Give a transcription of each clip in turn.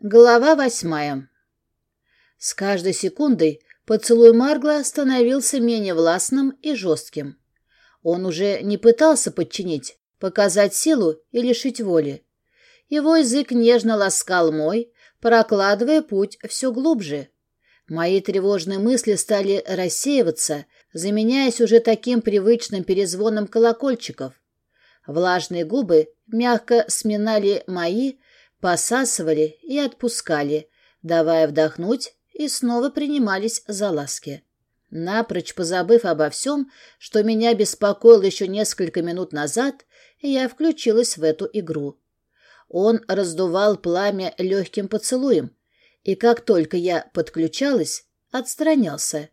Глава восьмая. С каждой секундой поцелуй Маргла становился менее властным и жестким. Он уже не пытался подчинить, показать силу и лишить воли. Его язык нежно ласкал мой, прокладывая путь все глубже. Мои тревожные мысли стали рассеиваться, заменяясь уже таким привычным перезвоном колокольчиков. Влажные губы мягко сминали мои, посасывали и отпускали, давая вдохнуть, и снова принимались за ласки. Напрочь позабыв обо всем, что меня беспокоило еще несколько минут назад, я включилась в эту игру. Он раздувал пламя легким поцелуем, и как только я подключалась, отстранялся.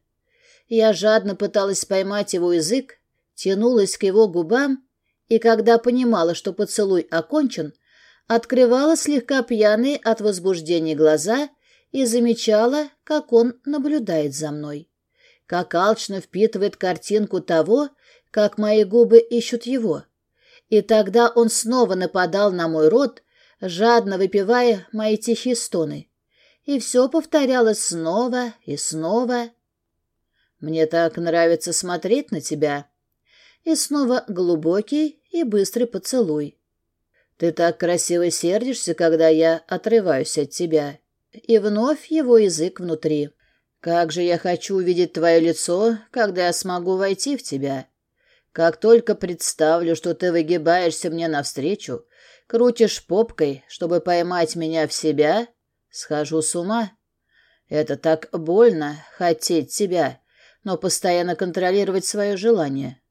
Я жадно пыталась поймать его язык, тянулась к его губам, и когда понимала, что поцелуй окончен, открывала слегка пьяные от возбуждения глаза и замечала, как он наблюдает за мной. Как алчно впитывает картинку того, как мои губы ищут его. И тогда он снова нападал на мой рот, жадно выпивая мои тихие стоны. И все повторялось снова и снова. «Мне так нравится смотреть на тебя». И снова глубокий и быстрый поцелуй. Ты так красиво сердишься, когда я отрываюсь от тебя. И вновь его язык внутри. Как же я хочу увидеть твое лицо, когда я смогу войти в тебя. Как только представлю, что ты выгибаешься мне навстречу, крутишь попкой, чтобы поймать меня в себя, схожу с ума. Это так больно — хотеть тебя, но постоянно контролировать свое желание.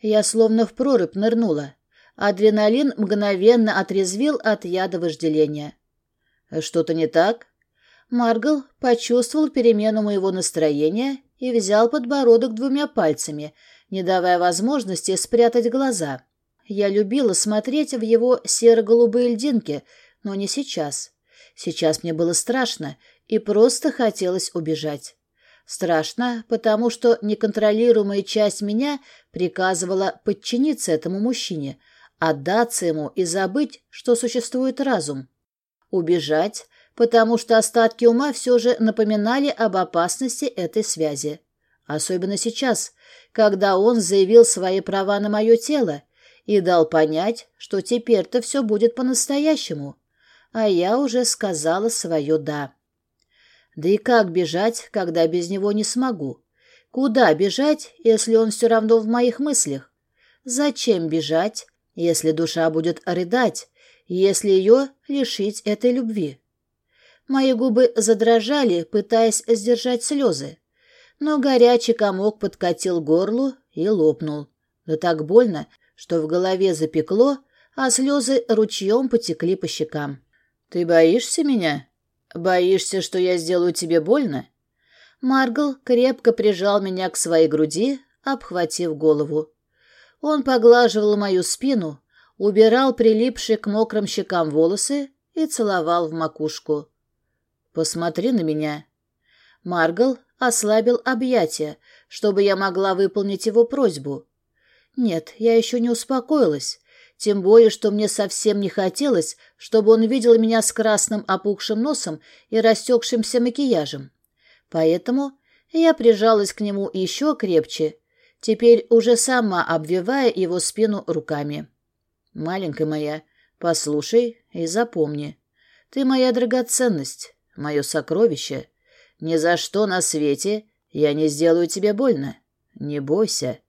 Я словно в прорубь нырнула. Адреналин мгновенно отрезвил от яда вожделения. «Что-то не так?» Маргал почувствовал перемену моего настроения и взял подбородок двумя пальцами, не давая возможности спрятать глаза. Я любила смотреть в его серо-голубые льдинки, но не сейчас. Сейчас мне было страшно и просто хотелось убежать. Страшно, потому что неконтролируемая часть меня приказывала подчиниться этому мужчине — отдаться ему и забыть, что существует разум. Убежать, потому что остатки ума все же напоминали об опасности этой связи. Особенно сейчас, когда он заявил свои права на мое тело и дал понять, что теперь-то все будет по-настоящему. А я уже сказала свое «да». Да и как бежать, когда без него не смогу? Куда бежать, если он все равно в моих мыслях? Зачем бежать, если душа будет рыдать, если ее лишить этой любви. Мои губы задрожали, пытаясь сдержать слезы, но горячий комок подкатил горлу и лопнул. Да так больно, что в голове запекло, а слезы ручьем потекли по щекам. «Ты боишься меня? Боишься, что я сделаю тебе больно?» Маргл крепко прижал меня к своей груди, обхватив голову. Он поглаживал мою спину, убирал прилипшие к мокрым щекам волосы и целовал в макушку. «Посмотри на меня». Маргал ослабил объятия, чтобы я могла выполнить его просьбу. Нет, я еще не успокоилась, тем более, что мне совсем не хотелось, чтобы он видел меня с красным опухшим носом и растекшимся макияжем. Поэтому я прижалась к нему еще крепче теперь уже сама обвивая его спину руками. «Маленькая моя, послушай и запомни. Ты моя драгоценность, мое сокровище. Ни за что на свете я не сделаю тебе больно. Не бойся.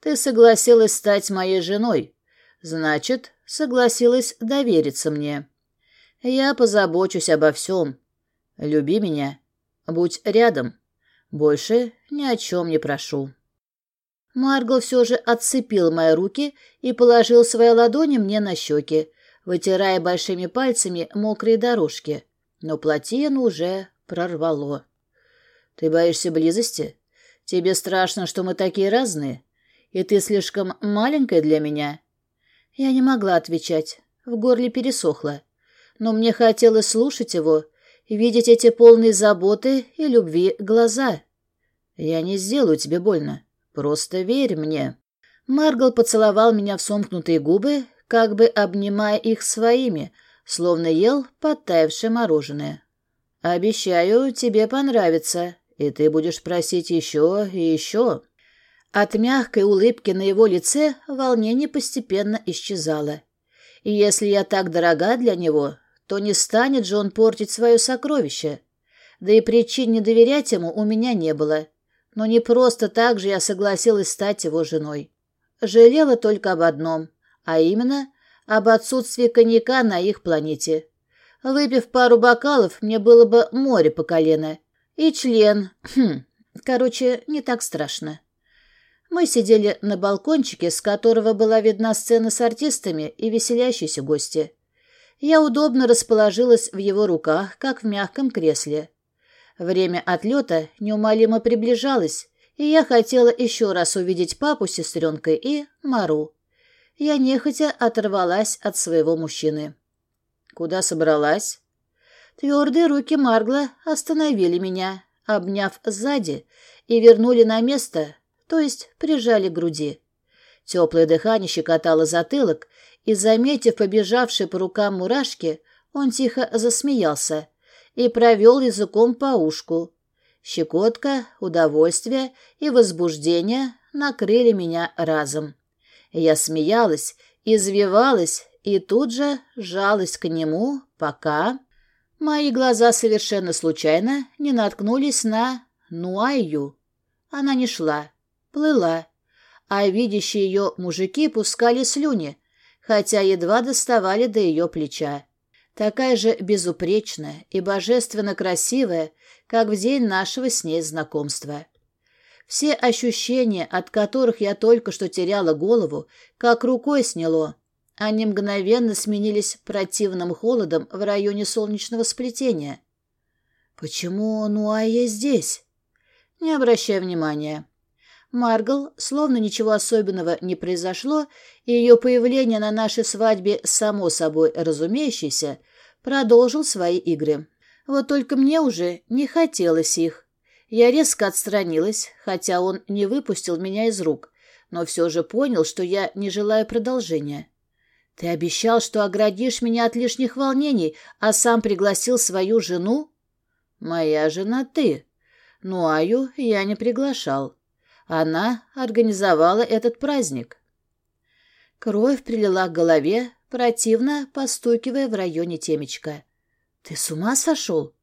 Ты согласилась стать моей женой. Значит, согласилась довериться мне. Я позабочусь обо всем. Люби меня. Будь рядом. Больше ни о чем не прошу». Маргл все же отцепил мои руки и положил свои ладони мне на щеки, вытирая большими пальцами мокрые дорожки. Но плотину уже прорвало. «Ты боишься близости? Тебе страшно, что мы такие разные? И ты слишком маленькая для меня?» Я не могла отвечать. В горле пересохло. Но мне хотелось слушать его, видеть эти полные заботы и любви глаза. «Я не сделаю тебе больно. Просто верь мне». Маргал поцеловал меня в сомкнутые губы, как бы обнимая их своими, словно ел подтаявшее мороженое. «Обещаю, тебе понравится, и ты будешь просить еще и еще». От мягкой улыбки на его лице волнение постепенно исчезало. И если я так дорога для него, то не станет же он портить свое сокровище. Да и причин не доверять ему у меня не было. Но не просто так же я согласилась стать его женой. Жалела только об одном, а именно об отсутствии коньяка на их планете. Выпив пару бокалов, мне было бы море по колено. И член. Хм, короче, не так страшно. Мы сидели на балкончике, с которого была видна сцена с артистами и веселящиеся гости. Я удобно расположилась в его руках, как в мягком кресле. Время отлета неумолимо приближалось, и я хотела еще раз увидеть папу с сестренкой и Мару. Я нехотя оторвалась от своего мужчины. «Куда собралась?» Твердые руки Маргла остановили меня, обняв сзади, и вернули на место, то есть прижали к груди. Теплое дыхание щекотало затылок, и, заметив побежавшие по рукам мурашки, он тихо засмеялся и провел языком по ушку. Щекотка, удовольствие и возбуждение накрыли меня разом. Я смеялась, извивалась и тут же жалась к нему, пока... Мои глаза совершенно случайно не наткнулись на Нуаю. Она не шла, плыла, а видящие ее мужики пускали слюни, хотя едва доставали до ее плеча. Такая же безупречная и божественно красивая, как в день нашего с ней знакомства. Все ощущения, от которых я только что теряла голову, как рукой сняло. Они мгновенно сменились противным холодом в районе солнечного сплетения. «Почему Нуая здесь?» «Не обращай внимания. Маргл, словно ничего особенного не произошло, и ее появление на нашей свадьбе, само собой разумеющееся, продолжил свои игры. Вот только мне уже не хотелось их. Я резко отстранилась, хотя он не выпустил меня из рук, но все же понял, что я не желаю продолжения. «Ты обещал, что оградишь меня от лишних волнений, а сам пригласил свою жену?» «Моя жена ты. Ну, Аю я не приглашал». Она организовала этот праздник. Кровь прилила к голове, противно постукивая в районе темечка. «Ты с ума сошел?»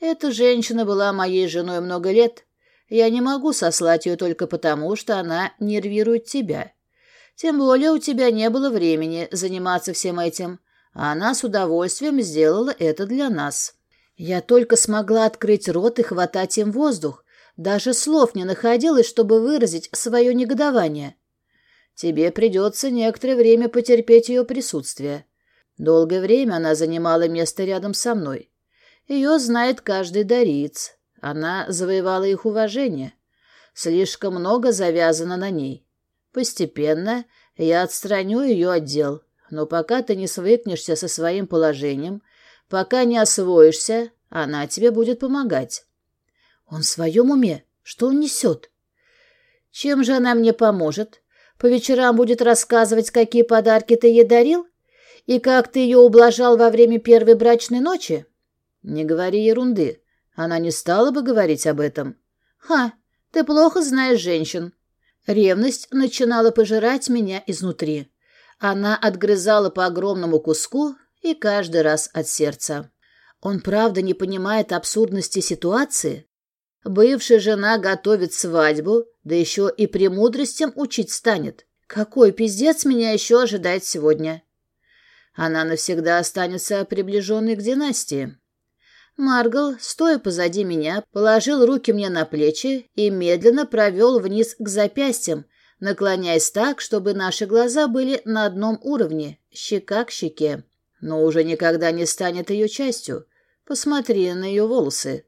«Эта женщина была моей женой много лет. Я не могу сослать ее только потому, что она нервирует тебя. Тем более у тебя не было времени заниматься всем этим, а она с удовольствием сделала это для нас». Я только смогла открыть рот и хватать им воздух, даже слов не находилось, чтобы выразить свое негодование. Тебе придется некоторое время потерпеть ее присутствие. Долгое время она занимала место рядом со мной. Ее знает каждый дариц. Она завоевала их уважение. Слишком много завязано на ней. Постепенно я отстраню ее от дел, но пока ты не свыкнешься со своим положением, пока не освоишься, она тебе будет помогать. Он в своем уме? Что он несет? Чем же она мне поможет? По вечерам будет рассказывать, какие подарки ты ей дарил? И как ты ее ублажал во время первой брачной ночи? Не говори ерунды. Она не стала бы говорить об этом. Ха, ты плохо знаешь женщин. Ревность начинала пожирать меня изнутри. Она отгрызала по огромному куску и каждый раз от сердца. Он правда не понимает абсурдности ситуации? Бывшая жена готовит свадьбу, да еще и премудростям учить станет. Какой пиздец меня еще ожидает сегодня? Она навсегда останется приближенной к династии. Маргал, стоя позади меня, положил руки мне на плечи и медленно провел вниз к запястьям, наклоняясь так, чтобы наши глаза были на одном уровне, щека к щеке. Но уже никогда не станет ее частью. Посмотри на ее волосы.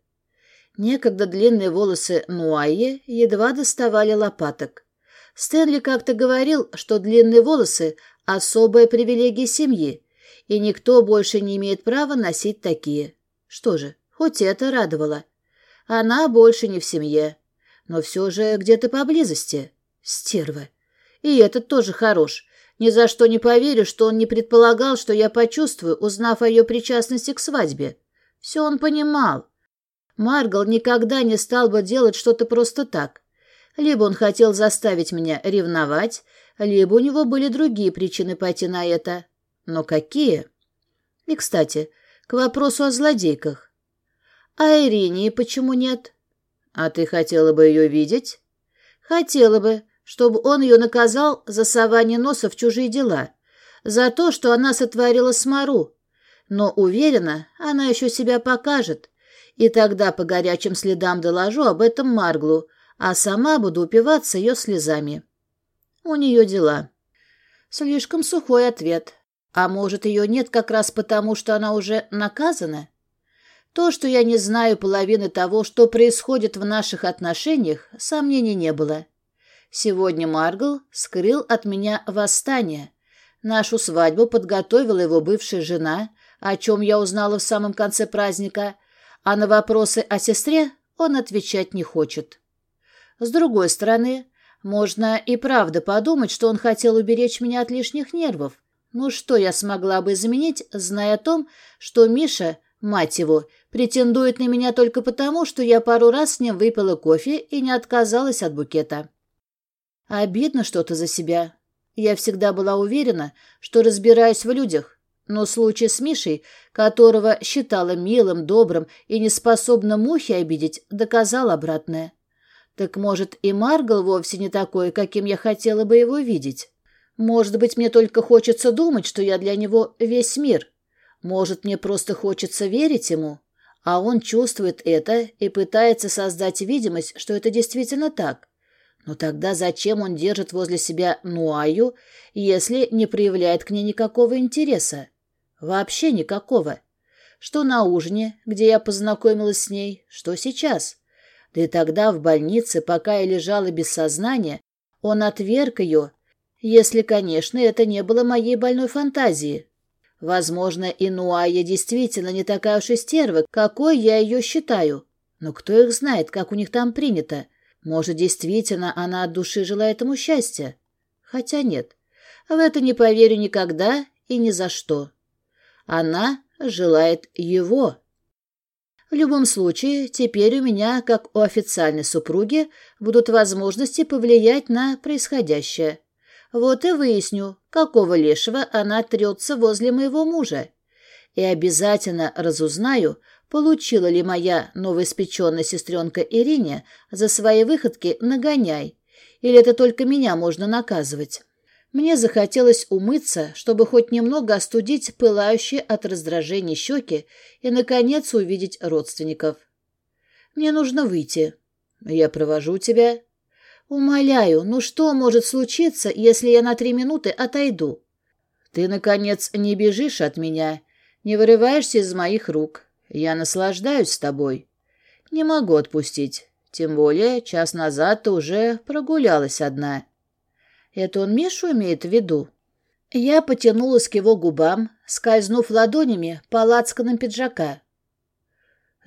Некогда длинные волосы Нуайе едва доставали лопаток. Стэнли как-то говорил, что длинные волосы – особая привилегия семьи, и никто больше не имеет права носить такие. Что же, хоть это радовало. Она больше не в семье, но все же где-то поблизости. Стерва. И этот тоже хорош. Ни за что не поверю, что он не предполагал, что я почувствую, узнав о ее причастности к свадьбе. Все он понимал. Маргал никогда не стал бы делать что-то просто так. Либо он хотел заставить меня ревновать, либо у него были другие причины пойти на это. Но какие? И, кстати, к вопросу о злодейках. А Ирине почему нет? А ты хотела бы ее видеть? Хотела бы, чтобы он ее наказал за сование носа в чужие дела, за то, что она сотворила с Мару. Но, уверена, она еще себя покажет, и тогда по горячим следам доложу об этом Марглу, а сама буду упиваться ее слезами. У нее дела. Слишком сухой ответ. А может, ее нет как раз потому, что она уже наказана? То, что я не знаю половины того, что происходит в наших отношениях, сомнений не было. Сегодня Маргл скрыл от меня восстание. Нашу свадьбу подготовила его бывшая жена, о чем я узнала в самом конце праздника, а на вопросы о сестре он отвечать не хочет. С другой стороны, можно и правда подумать, что он хотел уберечь меня от лишних нервов. Ну что я смогла бы изменить, зная о том, что Миша, мать его, претендует на меня только потому, что я пару раз с ним выпила кофе и не отказалась от букета. Обидно что-то за себя. Я всегда была уверена, что разбираюсь в людях, но случай с Мишей, которого считала милым, добрым и неспособным мухи обидеть, доказал обратное. Так может, и Маргал вовсе не такой, каким я хотела бы его видеть? Может быть, мне только хочется думать, что я для него весь мир. Может, мне просто хочется верить ему, а он чувствует это и пытается создать видимость, что это действительно так. Но тогда зачем он держит возле себя Нуаю, если не проявляет к ней никакого интереса? Вообще никакого. Что на ужине, где я познакомилась с ней, что сейчас. Да и тогда в больнице, пока я лежала без сознания, он отверг ее, если, конечно, это не было моей больной фантазии. Возможно, Инуая действительно не такая уж и стерва, какой я ее считаю. Но кто их знает, как у них там принято? Может, действительно она от души желает ему счастья? Хотя нет, в это не поверю никогда и ни за что. Она желает его. В любом случае, теперь у меня, как у официальной супруги, будут возможности повлиять на происходящее. Вот и выясню, какого лешего она трется возле моего мужа. И обязательно разузнаю, получила ли моя новоиспеченная сестренка Ирине за свои выходки нагоняй, или это только меня можно наказывать. Мне захотелось умыться, чтобы хоть немного остудить пылающие от раздражения щеки и, наконец, увидеть родственников. Мне нужно выйти. Я провожу тебя. Умоляю, ну что может случиться, если я на три минуты отойду? Ты, наконец, не бежишь от меня, не вырываешься из моих рук. Я наслаждаюсь тобой. Не могу отпустить. Тем более час назад ты уже прогулялась одна. Это он Мишу имеет в виду? Я потянулась к его губам, скользнув ладонями по лацканам пиджака.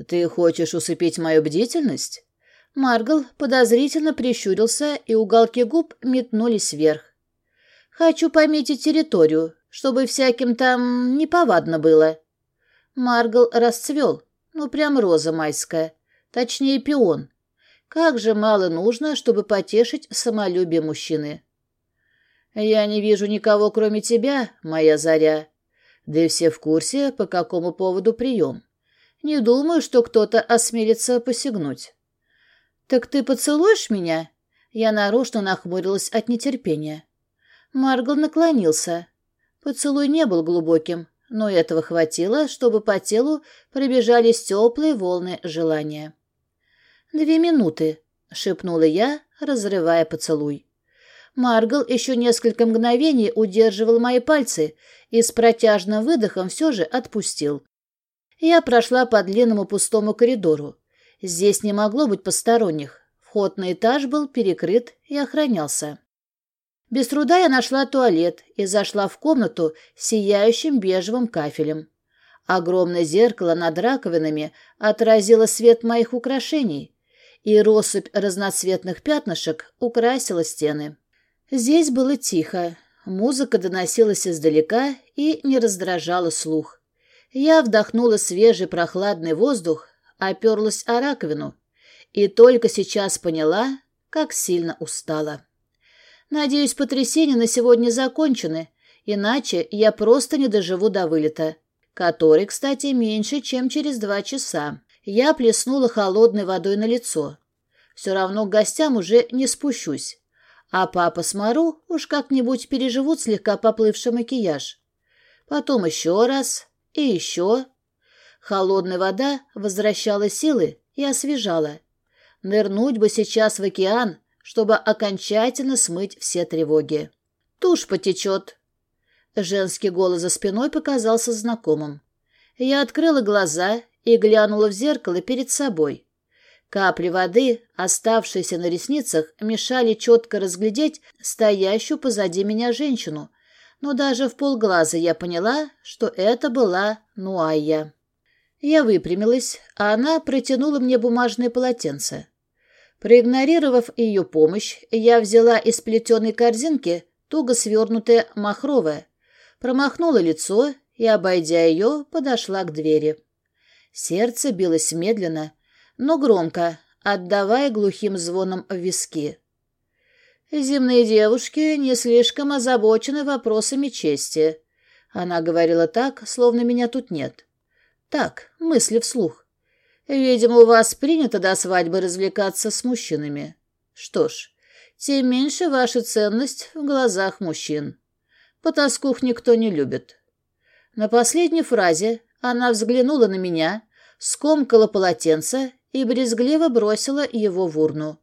«Ты хочешь усыпить мою бдительность?» Маргал подозрительно прищурился, и уголки губ метнулись вверх. «Хочу пометить территорию, чтобы всяким там неповадно было». Маргал расцвел, ну прям роза майская, точнее пион. Как же мало нужно, чтобы потешить самолюбие мужчины. «Я не вижу никого, кроме тебя, моя заря. Да и все в курсе, по какому поводу прием. Не думаю, что кто-то осмелится посягнуть». «Так ты поцелуешь меня?» Я нарочно нахмурилась от нетерпения. Маргл наклонился. Поцелуй не был глубоким, но этого хватило, чтобы по телу пробежались теплые волны желания. «Две минуты», — шепнула я, разрывая поцелуй. Маргл еще несколько мгновений удерживал мои пальцы и с протяжным выдохом все же отпустил. Я прошла по длинному пустому коридору. Здесь не могло быть посторонних. Вход на этаж был перекрыт и охранялся. Без труда я нашла туалет и зашла в комнату с сияющим бежевым кафелем. Огромное зеркало над раковинами отразило свет моих украшений, и россыпь разноцветных пятнышек украсила стены. Здесь было тихо. Музыка доносилась издалека и не раздражала слух. Я вдохнула свежий прохладный воздух, оперлась о раковину и только сейчас поняла, как сильно устала. Надеюсь, потрясения на сегодня закончены, иначе я просто не доживу до вылета, который, кстати, меньше, чем через два часа. Я плеснула холодной водой на лицо. Все равно к гостям уже не спущусь. А папа с Мару уж как-нибудь переживут слегка поплывший макияж. Потом еще раз и еще. Холодная вода возвращала силы и освежала. Нырнуть бы сейчас в океан, чтобы окончательно смыть все тревоги. Тушь потечет. Женский голос за спиной показался знакомым. Я открыла глаза и глянула в зеркало перед собой. Капли воды, оставшиеся на ресницах, мешали четко разглядеть стоящую позади меня женщину, но даже в полглаза я поняла, что это была Нуайя. Я выпрямилась, а она протянула мне бумажное полотенце. Проигнорировав ее помощь, я взяла из плетеной корзинки туго свернутое махровое, промахнула лицо и, обойдя ее, подошла к двери. Сердце билось медленно, но громко, отдавая глухим звоном в виски. «Земные девушки не слишком озабочены вопросами чести». Она говорила так, словно меня тут нет. Так, мысли вслух. «Видимо, у вас принято до свадьбы развлекаться с мужчинами. Что ж, тем меньше ваша ценность в глазах мужчин. Потаскух никто не любит». На последней фразе она взглянула на меня, скомкала полотенце и брезгливо бросила его в урну.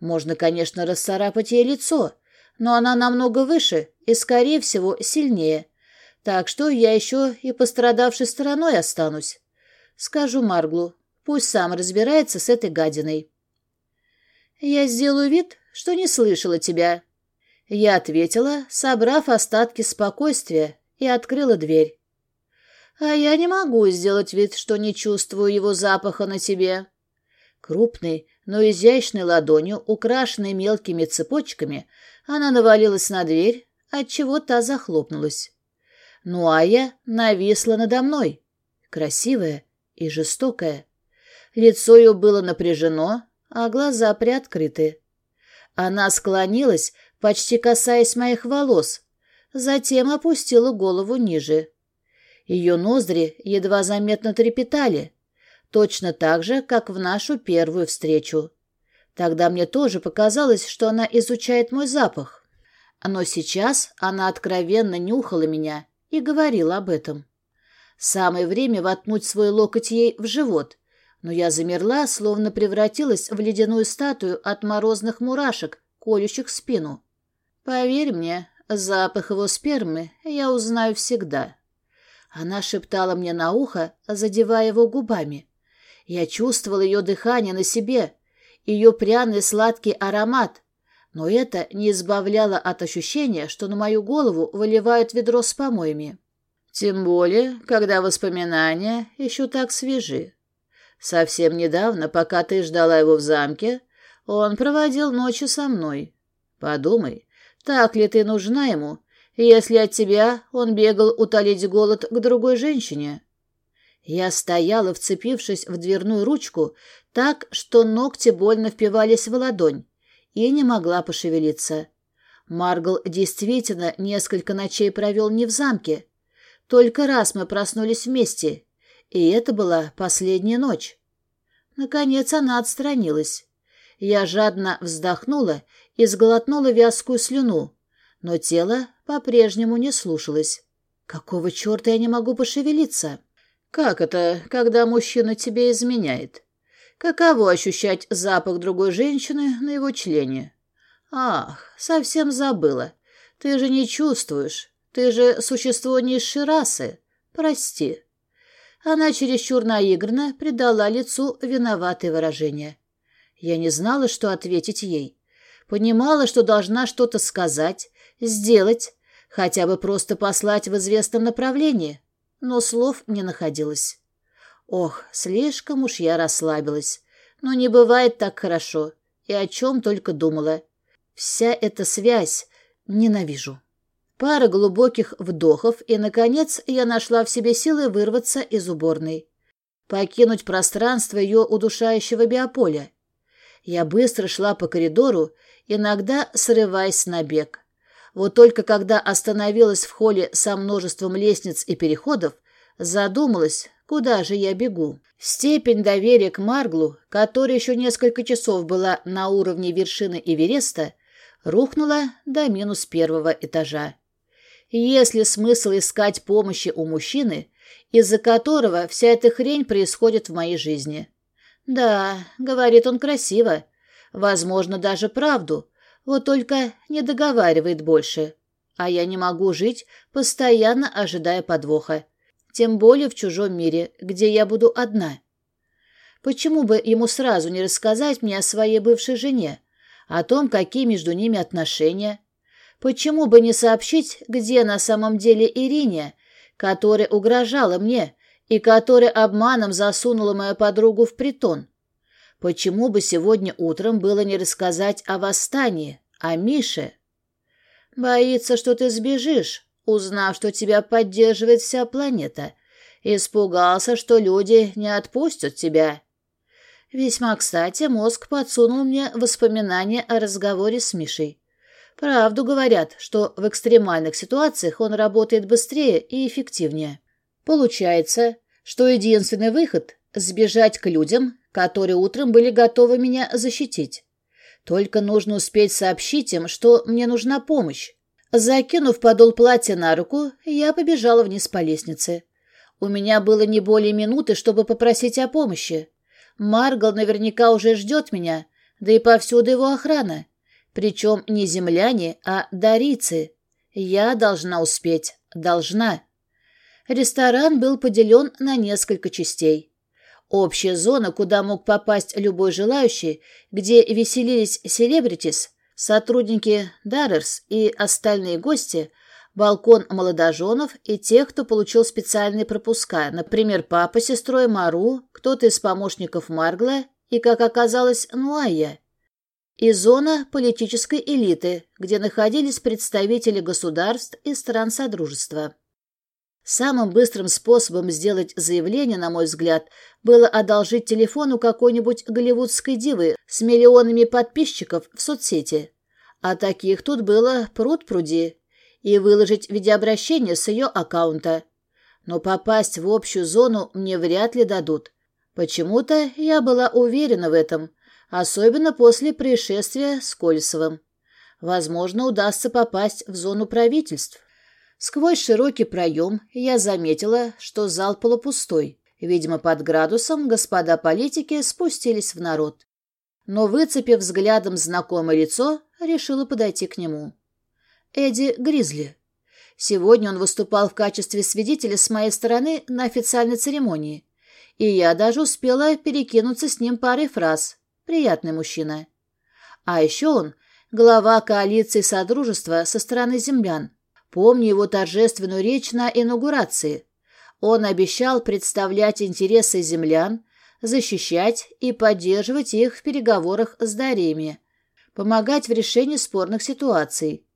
Можно, конечно, расцарапать ей лицо, но она намного выше и, скорее всего, сильнее, так что я еще и пострадавшей стороной останусь. Скажу Марглу, пусть сам разбирается с этой гадиной. Я сделаю вид, что не слышала тебя. Я ответила, собрав остатки спокойствия, и открыла дверь. А я не могу сделать вид, что не чувствую его запаха на тебе. Крупной, но изящной ладонью, украшенной мелкими цепочками, она навалилась на дверь, отчего та захлопнулась. Ну а я нависла надо мной, красивая и жестокая. Лицо ее было напряжено, а глаза приоткрыты. Она склонилась, почти касаясь моих волос, затем опустила голову ниже. Ее ноздри едва заметно трепетали, точно так же, как в нашу первую встречу. Тогда мне тоже показалось, что она изучает мой запах. Но сейчас она откровенно нюхала меня и говорила об этом. Самое время воткнуть свой локоть ей в живот, но я замерла, словно превратилась в ледяную статую от морозных мурашек, колющих спину. Поверь мне, запах его спермы я узнаю всегда. Она шептала мне на ухо, задевая его губами. Я чувствовал ее дыхание на себе, ее пряный сладкий аромат, но это не избавляло от ощущения, что на мою голову выливают ведро с помоями. Тем более, когда воспоминания еще так свежи. Совсем недавно, пока ты ждала его в замке, он проводил ночи со мной. Подумай, так ли ты нужна ему, если от тебя он бегал утолить голод к другой женщине. Я стояла, вцепившись в дверную ручку, так, что ногти больно впивались в ладонь, и не могла пошевелиться. Маргл действительно несколько ночей провел не в замке. Только раз мы проснулись вместе, и это была последняя ночь. Наконец она отстранилась. Я жадно вздохнула и сглотнула вязкую слюну, но тело по-прежнему не слушалось. Какого черта я не могу пошевелиться? Как это, когда мужчина тебе изменяет? Каково ощущать запах другой женщины на его члене? Ах, совсем забыла. Ты же не чувствуешь. Ты же существо низшей расы. Прости. Она чересчур наигранно придала лицу виноватое выражение. Я не знала, что ответить ей. Понимала, что должна что-то сказать, сделать, хотя бы просто послать в известном направлении, но слов не находилось. Ох, слишком уж я расслабилась. Но не бывает так хорошо. И о чем только думала. Вся эта связь ненавижу. Пара глубоких вдохов, и, наконец, я нашла в себе силы вырваться из уборной. Покинуть пространство ее удушающего биополя. Я быстро шла по коридору, иногда срываясь на бег. Вот только когда остановилась в холле со множеством лестниц и переходов, задумалась, куда же я бегу. Степень доверия к Марглу, которая еще несколько часов была на уровне вершины Эвереста, рухнула до минус первого этажа. Есть ли смысл искать помощи у мужчины, из-за которого вся эта хрень происходит в моей жизни? Да, говорит он красиво, возможно, даже правду, вот только не договаривает больше. А я не могу жить, постоянно ожидая подвоха. Тем более в чужом мире, где я буду одна. Почему бы ему сразу не рассказать мне о своей бывшей жене, о том, какие между ними отношения, Почему бы не сообщить, где на самом деле Ирине, которая угрожала мне и которая обманом засунула мою подругу в притон? Почему бы сегодня утром было не рассказать о восстании, о Мише? Боится, что ты сбежишь, узнав, что тебя поддерживает вся планета. Испугался, что люди не отпустят тебя. Весьма кстати, мозг подсунул мне воспоминания о разговоре с Мишей. Правду говорят, что в экстремальных ситуациях он работает быстрее и эффективнее. Получается, что единственный выход – сбежать к людям, которые утром были готовы меня защитить. Только нужно успеть сообщить им, что мне нужна помощь. Закинув подол платья на руку, я побежала вниз по лестнице. У меня было не более минуты, чтобы попросить о помощи. Маргал наверняка уже ждет меня, да и повсюду его охрана. Причем не земляне, а дарицы. Я должна успеть. Должна. Ресторан был поделен на несколько частей. Общая зона, куда мог попасть любой желающий, где веселились селебритис, сотрудники Даррерс и остальные гости, балкон молодоженов и тех, кто получил специальные пропуска, например, папа с сестрой Мару, кто-то из помощников Маргла и, как оказалось, Нуая и зона политической элиты, где находились представители государств и стран Содружества. Самым быстрым способом сделать заявление, на мой взгляд, было одолжить телефон у какой-нибудь голливудской дивы с миллионами подписчиков в соцсети. А таких тут было пруд-пруди. И выложить видеообращение с ее аккаунта. Но попасть в общую зону мне вряд ли дадут. Почему-то я была уверена в этом, особенно после происшествия с Кольцевым. Возможно, удастся попасть в зону правительств. Сквозь широкий проем я заметила, что зал полупустой. Видимо, под градусом господа политики спустились в народ. Но, выцепив взглядом знакомое лицо, решила подойти к нему. Эдди Гризли. Сегодня он выступал в качестве свидетеля с моей стороны на официальной церемонии, и я даже успела перекинуться с ним парой фраз. Приятный мужчина. А еще он — глава коалиции Содружества со стороны землян. Помню его торжественную речь на инаугурации. Он обещал представлять интересы землян, защищать и поддерживать их в переговорах с Дариями, помогать в решении спорных ситуаций.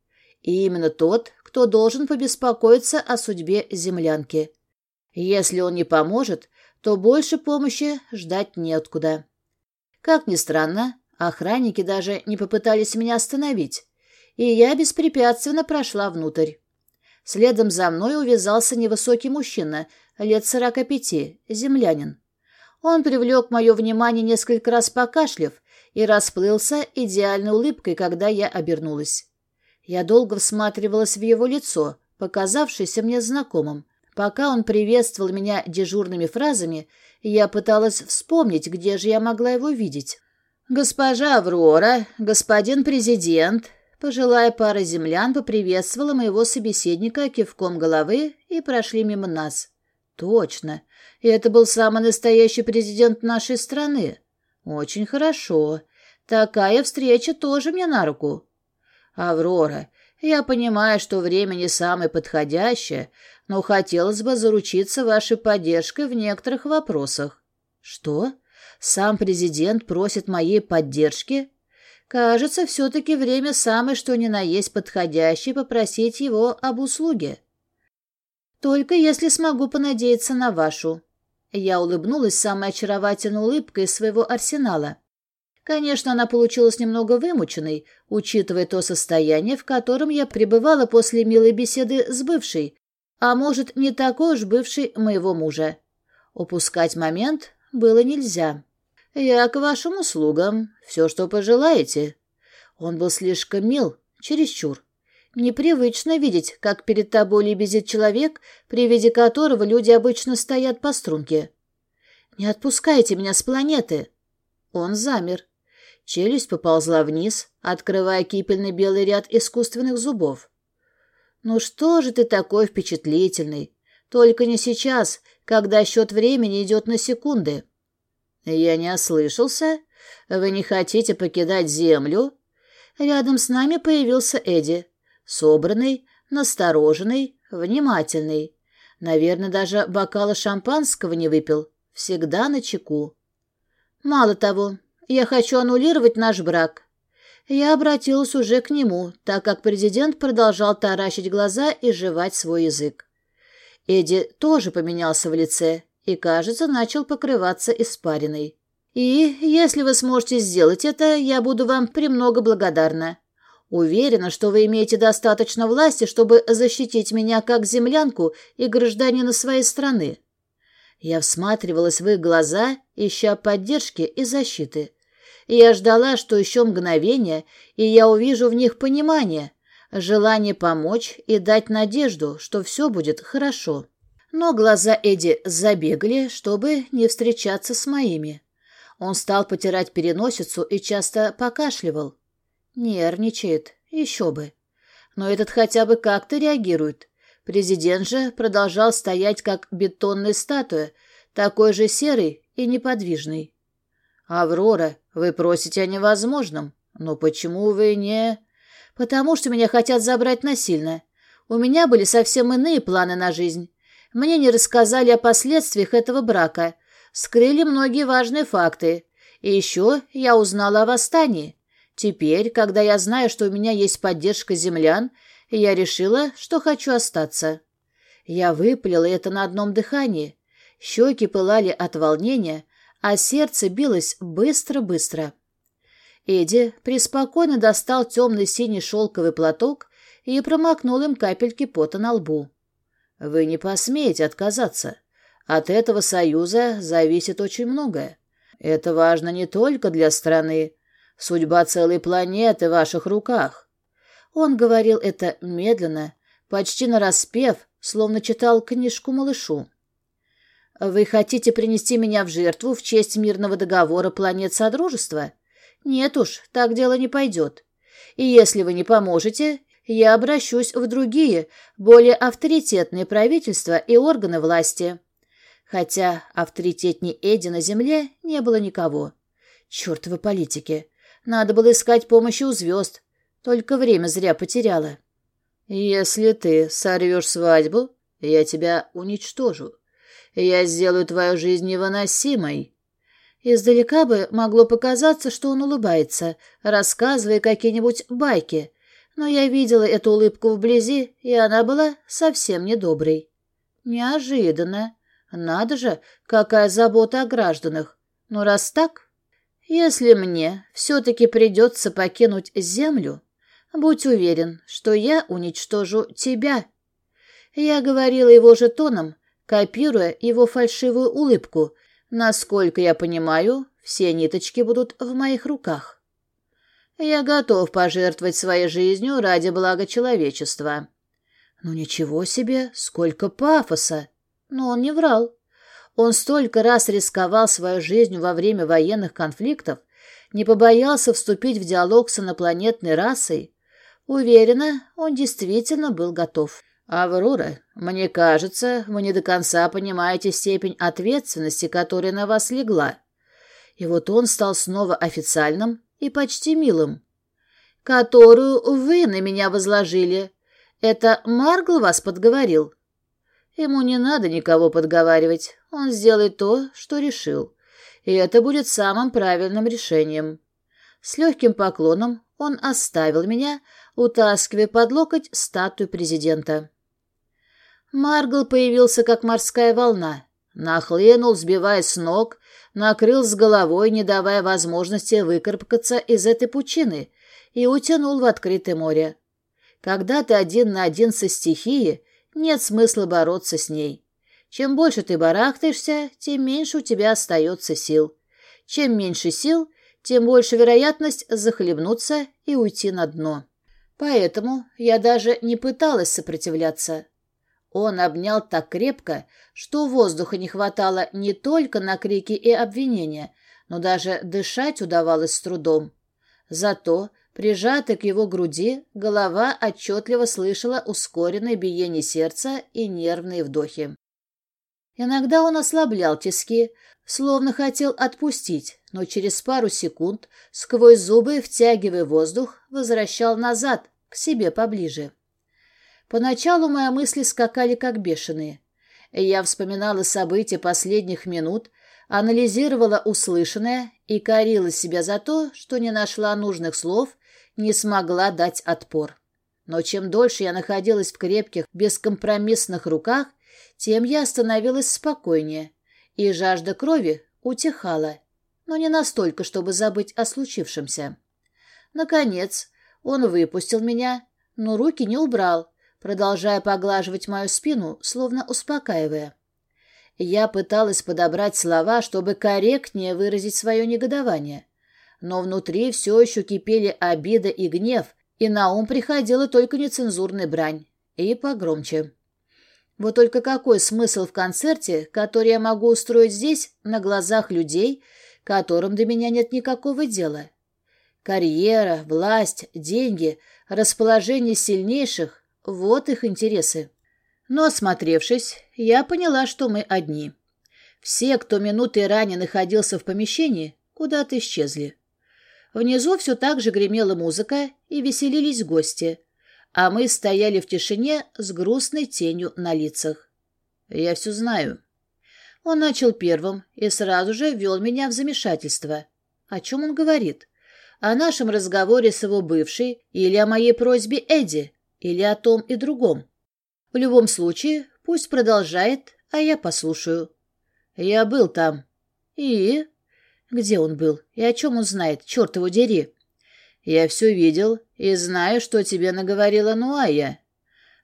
И именно тот, кто должен побеспокоиться о судьбе землянки. Если он не поможет, то больше помощи ждать неоткуда. Как ни странно, охранники даже не попытались меня остановить, и я беспрепятственно прошла внутрь. Следом за мной увязался невысокий мужчина, лет сорока пяти, землянин. Он привлек мое внимание несколько раз покашлив и расплылся идеальной улыбкой, когда я обернулась. Я долго всматривалась в его лицо, показавшееся мне знакомым. Пока он приветствовал меня дежурными фразами, я пыталась вспомнить, где же я могла его видеть. «Госпожа Аврора, господин президент», пожилая пара землян поприветствовала моего собеседника кивком головы и прошли мимо нас. «Точно. И это был самый настоящий президент нашей страны. Очень хорошо. Такая встреча тоже мне на руку». «Аврора, я понимаю, что время не самое подходящее, но хотелось бы заручиться вашей поддержкой в некоторых вопросах. Что? Сам президент просит моей поддержки? Кажется, все-таки время самое что ни на есть подходящее попросить его об услуге. Только если смогу понадеяться на вашу. Я улыбнулась самой очаровательной улыбкой из своего арсенала. Конечно, она получилась немного вымученной, учитывая то состояние, в котором я пребывала после милой беседы с бывшей, а может, не такой уж бывший моего мужа. Упускать момент было нельзя. «Я к вашим услугам. Все, что пожелаете». Он был слишком мил, чересчур. Непривычно видеть, как перед тобой лебезит человек, при виде которого люди обычно стоят по струнке. «Не отпускайте меня с планеты!» Он замер. Челюсть поползла вниз, открывая кипельный белый ряд искусственных зубов. «Ну что же ты такой впечатлительный? Только не сейчас, когда счет времени идет на секунды». «Я не ослышался? Вы не хотите покидать Землю?» Рядом с нами появился Эдди. Собранный, настороженный, внимательный. Наверное, даже бокала шампанского не выпил. Всегда на чеку. Мало того, я хочу аннулировать наш брак. Я обратилась уже к нему, так как президент продолжал таращить глаза и жевать свой язык. Эдди тоже поменялся в лице и, кажется, начал покрываться испариной. И, если вы сможете сделать это, я буду вам премного благодарна. Уверена, что вы имеете достаточно власти, чтобы защитить меня как землянку и гражданина своей страны. Я всматривалась в их глаза, ища поддержки и защиты. я ждала, что еще мгновение, и я увижу в них понимание, желание помочь и дать надежду, что все будет хорошо. Но глаза Эдди забегали, чтобы не встречаться с моими. Он стал потирать переносицу и часто покашливал. Нервничает, еще бы. Но этот хотя бы как-то реагирует. Президент же продолжал стоять как бетонная статуя, такой же серый и неподвижный. «Аврора, вы просите о невозможном. Но почему вы не...» «Потому что меня хотят забрать насильно. У меня были совсем иные планы на жизнь. Мне не рассказали о последствиях этого брака, скрыли многие важные факты. И еще я узнала о восстании. Теперь, когда я знаю, что у меня есть поддержка землян, я решила, что хочу остаться. Я выпалила это на одном дыхании. Щеки пылали от волнения, а сердце билось быстро-быстро. Эдди преспокойно достал темный синий шелковый платок и промокнул им капельки пота на лбу. «Вы не посмеете отказаться. От этого союза зависит очень многое. Это важно не только для страны, Судьба целой планеты в ваших руках. Он говорил это медленно, почти нараспев, словно читал книжку малышу. «Вы хотите принести меня в жертву в честь мирного договора планет Содружества? Нет уж, так дело не пойдет. И если вы не поможете, я обращусь в другие, более авторитетные правительства и органы власти. Хотя авторитетней Эдди на Земле не было никого. Чертовы политики! Надо было искать помощи у звезд. Только время зря потеряла. Если ты сорвешь свадьбу, я тебя уничтожу. Я сделаю твою жизнь невыносимой. Издалека бы могло показаться, что он улыбается, рассказывая какие-нибудь байки, но я видела эту улыбку вблизи, и она была совсем недоброй. Неожиданно. Надо же, какая забота о гражданах. Но раз так, если мне все-таки придется покинуть Землю, будь уверен, что я уничтожу тебя. Я говорила его же тоном, копируя его фальшивую улыбку. Насколько я понимаю, все ниточки будут в моих руках. Я готов пожертвовать своей жизнью ради блага человечества. Ну ничего себе, сколько пафоса! Но он не врал. Он столько раз рисковал свою жизнью во время военных конфликтов, не побоялся вступить в диалог с инопланетной расой. Уверена, он действительно был готов. «Аврора, мне кажется, вы не до конца понимаете степень ответственности, которая на вас легла». И вот он стал снова официальным и почти милым. «Которую вы на меня возложили. Это Маргл вас подговорил?» Ему не надо никого подговаривать. Он сделает то, что решил. И это будет самым правильным решением. С легким поклоном он оставил меня, утаскивая под локоть статую президента. Маргл появился, как морская волна. Нахлынул, сбивая с ног, накрыл с головой, не давая возможности выкарабкаться из этой пучины, и утянул в открытое море. Когда ты один на один со стихией, нет смысла бороться с ней. Чем больше ты барахтаешься, тем меньше у тебя остается сил. Чем меньше сил, тем больше вероятность захлебнуться и уйти на дно. Поэтому я даже не пыталась сопротивляться. Он обнял так крепко, что воздуха не хватало не только на крики и обвинения, но даже дышать удавалось с трудом. Зато, прижатая к его груди, голова отчетливо слышала ускоренное биение сердца и нервные вдохи. Иногда он ослаблял тиски, словно хотел отпустить, но через пару секунд, сквозь зубы, втягивая воздух, возвращал назад, к себе поближе. Поначалу мои мысли скакали как бешеные. Я вспоминала события последних минут, анализировала услышанное и корила себя за то, что не нашла нужных слов, не смогла дать отпор. Но чем дольше я находилась в крепких, бескомпромиссных руках, тем я становилась спокойнее, и жажда крови утихала, но не настолько, чтобы забыть о случившемся. Наконец, он выпустил меня, но руки не убрал, продолжая поглаживать мою спину, словно успокаивая. Я пыталась подобрать слова, чтобы корректнее выразить свое негодование. Но внутри все еще кипели обида и гнев, и на ум приходила только нецензурная брань. И погромче. Вот только какой смысл в концерте, который я могу устроить здесь, на глазах людей, которым до меня нет никакого дела? Карьера, власть, деньги, расположение сильнейших вот их интересы. Но, осмотревшись, я поняла, что мы одни. Все, кто минуты ранее находился в помещении, куда-то исчезли. Внизу все так же гремела музыка и веселились гости, а мы стояли в тишине с грустной тенью на лицах. «Я все знаю». Он начал первым и сразу же ввел меня в замешательство. О чем он говорит? О нашем разговоре с его бывшей или о моей просьбе Эдди? Или о том и другом. В любом случае, пусть продолжает, а я послушаю. Я был там. И? Где он был? И о чем он знает? Черт его дери. Я все видел и знаю, что тебе наговорила Нуая.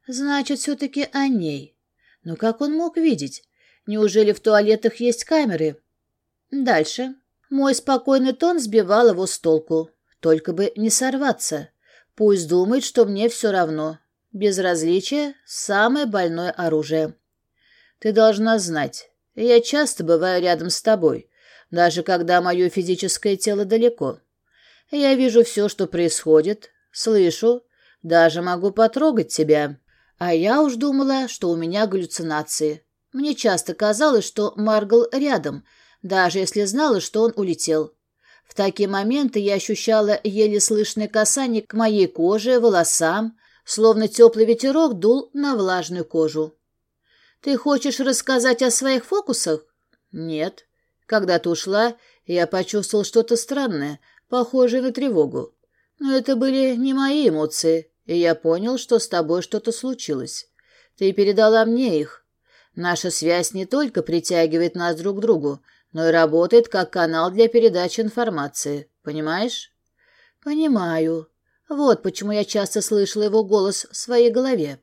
Значит, все-таки о ней. Но как он мог видеть? Неужели в туалетах есть камеры? Дальше. Мой спокойный тон сбивал его с толку. Только бы не сорваться. Пусть думает, что мне все равно. Безразличие — самое больное оружие. Ты должна знать, я часто бываю рядом с тобой, даже когда мое физическое тело далеко. Я вижу все, что происходит, слышу, даже могу потрогать тебя. А я уж думала, что у меня галлюцинации. Мне часто казалось, что Маргл рядом, даже если знала, что он улетел. В такие моменты я ощущала еле слышное касание к моей коже, волосам, словно теплый ветерок дул на влажную кожу. «Ты хочешь рассказать о своих фокусах?» «Нет. Когда ты ушла, я почувствовал что-то странное, похожее на тревогу. Но это были не мои эмоции, и я понял, что с тобой что-то случилось. Ты передала мне их. Наша связь не только притягивает нас друг к другу, но и работает как канал для передачи информации. Понимаешь? Понимаю. Вот почему я часто слышала его голос в своей голове.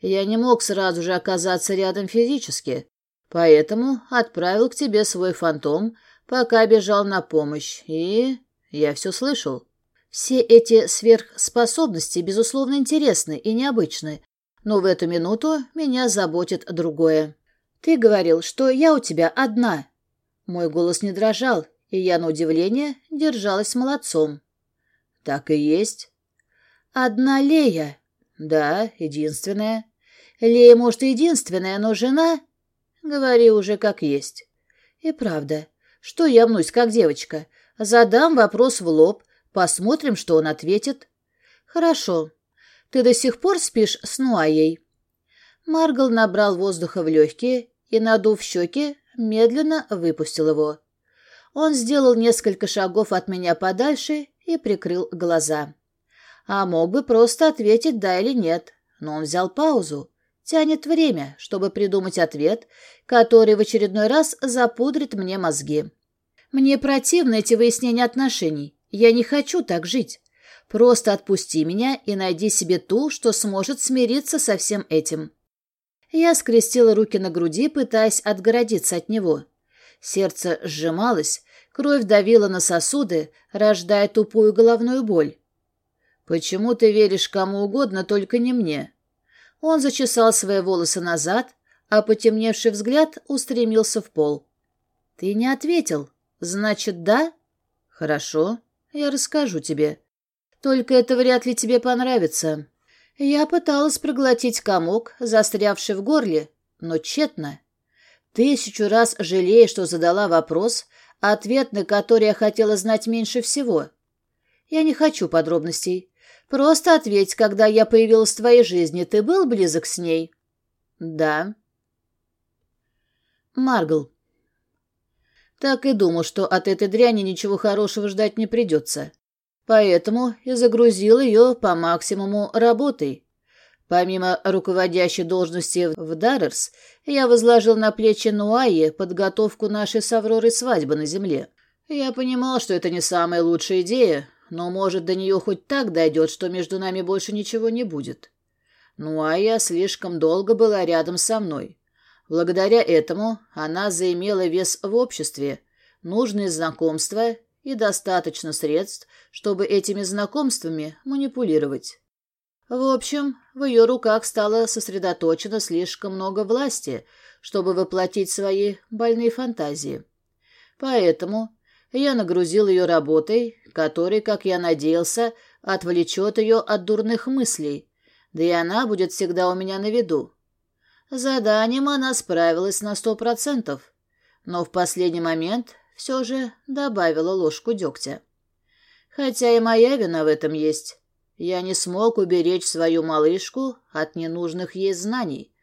Я не мог сразу же оказаться рядом физически, поэтому отправил к тебе свой фантом, пока бежал на помощь, и я все слышал. Все эти сверхспособности, безусловно, интересны и необычны, но в эту минуту меня заботит другое. Ты говорил, что я у тебя одна, мой голос не дрожал, и я, на удивление, держалась молодцом. «Так и есть». «Одна Лея». «Да, единственная». «Лея, может, и единственная, но жена...» «Говори уже как есть». «И правда. Что я мнусь, как девочка? Задам вопрос в лоб, посмотрим, что он ответит». «Хорошо. Ты до сих пор спишь с Нуаей?» Маргал набрал воздуха в легкие и, надув щеки, медленно выпустил его. Он сделал несколько шагов от меня подальше и прикрыл глаза. А мог бы просто ответить «да» или «нет», но он взял паузу, тянет время, чтобы придумать ответ, который в очередной раз запудрит мне мозги. Мне противны эти выяснения отношений. Я не хочу так жить. Просто отпусти меня и найди себе ту, что сможет смириться со всем этим. Я скрестила руки на груди, пытаясь отгородиться от него. Сердце сжималось, кровь давила на сосуды, рождая тупую головную боль. «Почему ты веришь кому угодно, только не мне?» Он зачесал свои волосы назад, а потемневший взгляд устремился в пол. «Ты не ответил. Значит, да?» «Хорошо, я расскажу тебе. Только это вряд ли тебе понравится». Я пыталась проглотить комок, застрявший в горле, но тщетно. Тысячу раз жалея, что задала вопрос, ответ на который я хотела знать меньше всего. Я не хочу подробностей. Просто ответь, когда я появилась в твоей жизни, ты был близок с ней? Да. Маргл. Так и думал, что от этой дряни ничего хорошего ждать не придется. Поэтому и загрузил ее по максимуму работой. Помимо руководящей должности в Даррерс, я возложил на плечи Нуаи подготовку нашей с Авророй свадьбы на земле. Я понимал, что это не самая лучшая идея, но, может, до нее хоть так дойдет, что между нами больше ничего не будет. Нуая слишком долго была рядом со мной. Благодаря этому она заимела вес в обществе, нужные знакомства и достаточно средств, чтобы этими знакомствами манипулировать. В общем, в ее руках стало сосредоточено слишком много власти, чтобы воплотить свои больные фантазии. Поэтому я нагрузил ее работой, которая, как я надеялся, отвлечет ее от дурных мыслей, да и она будет всегда у меня на виду. Заданием она справилась на сто процентов, но в последний момент все же добавила ложку дегтя. Хотя и моя вина в этом есть. Я не смог уберечь свою малышку от ненужных ей знаний,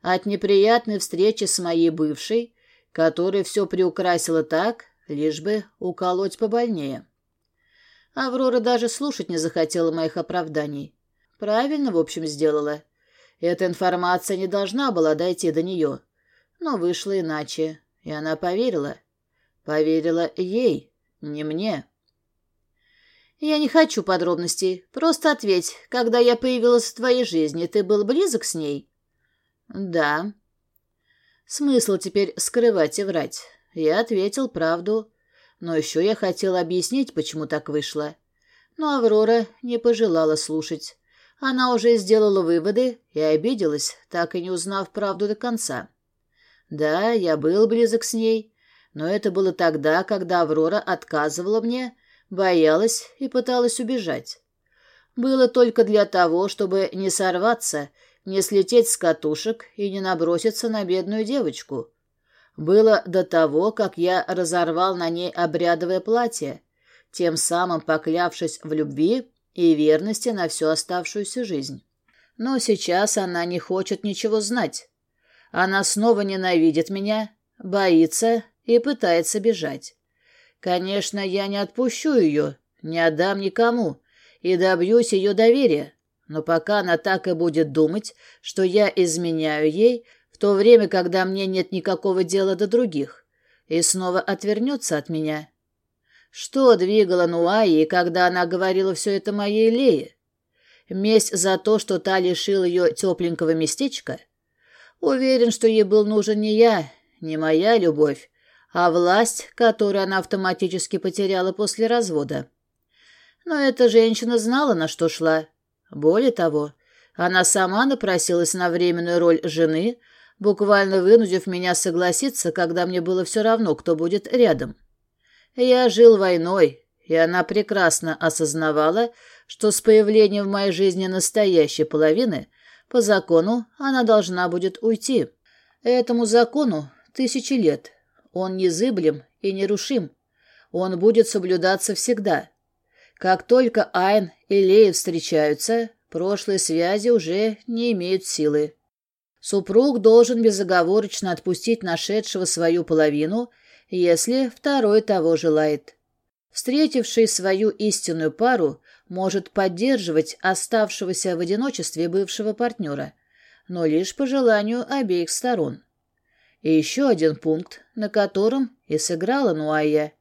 от неприятной встречи с моей бывшей, которая все приукрасила так, лишь бы уколоть побольнее. Аврора даже слушать не захотела моих оправданий. Правильно, в общем, сделала. Эта информация не должна была дойти до нее. Но вышло иначе, и она поверила. Поверила ей, не мне. «Я не хочу подробностей. Просто ответь, когда я появилась в твоей жизни, ты был близок с ней?» «Да». Смысл теперь скрывать и врать. Я ответил правду. Но еще я хотел объяснить, почему так вышло. Но Аврора не пожелала слушать. Она уже сделала выводы и обиделась, так и не узнав правду до конца. Да, я был близок с ней, но это было тогда, когда Аврора отказывала мне, боялась и пыталась убежать. Было только для того, чтобы не сорваться, не слететь с катушек и не наброситься на бедную девочку. Было до того, как я разорвал на ней обрядовое платье, тем самым поклявшись в любви и верности на всю оставшуюся жизнь. Но сейчас она не хочет ничего знать. Она снова ненавидит меня, боится и пытается бежать. Конечно, я не отпущу ее, не отдам никому и добьюсь ее доверия, но пока она так и будет думать, что я изменяю ей, в то время, когда мне нет никакого дела до других, и снова отвернется от меня. Что двигало Нуаи, когда она говорила все это моей Лее? Месть за то, что та лишил ее тепленького местечка? Уверен, что ей был нужен не я, не моя любовь, а власть, которую она автоматически потеряла после развода. Но эта женщина знала, на что шла. Более того, она сама напросилась на временную роль жены, буквально вынудив меня согласиться, когда мне было все равно, кто будет рядом. Я жил войной, и она прекрасно осознавала, что с появлением в моей жизни настоящей половины, по закону, она должна будет уйти. Этому закону тысячи лет, он незыблем и нерушим. Он будет соблюдаться всегда. Как только Айн и Лея встречаются, прошлые связи уже не имеют силы. Супруг должен безоговорочно отпустить нашедшего свою половину если второй того желает. Встретивший свою истинную пару может поддерживать оставшегося в одиночестве бывшего партнера, но лишь по желанию обеих сторон. И еще один пункт, на котором и сыграла Нуая.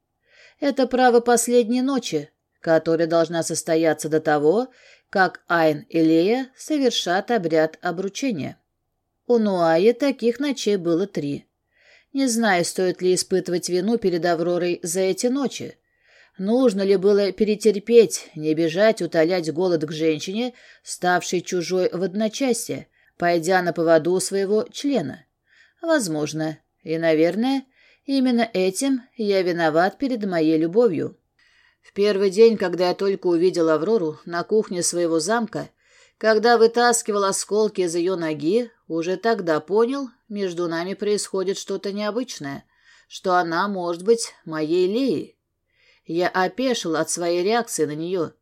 Это право последней ночи, которая должна состояться до того, как Айн и Лея совершат обряд обручения. У Нуаи таких ночей было три. Не знаю, стоит ли испытывать вину перед Авророй за эти ночи. Нужно ли было перетерпеть, не бежать, утолять голод к женщине, ставшей чужой в одночасье, пойдя на поводу своего члена? Возможно. И, наверное, именно этим я виноват перед моей любовью. В первый день, когда я только увидел Аврору на кухне своего замка, когда вытаскивал осколки из ее ноги, уже тогда понял, между нами происходит что-то необычное, что она может быть моей Леей. Я опешил от своей реакции на нее.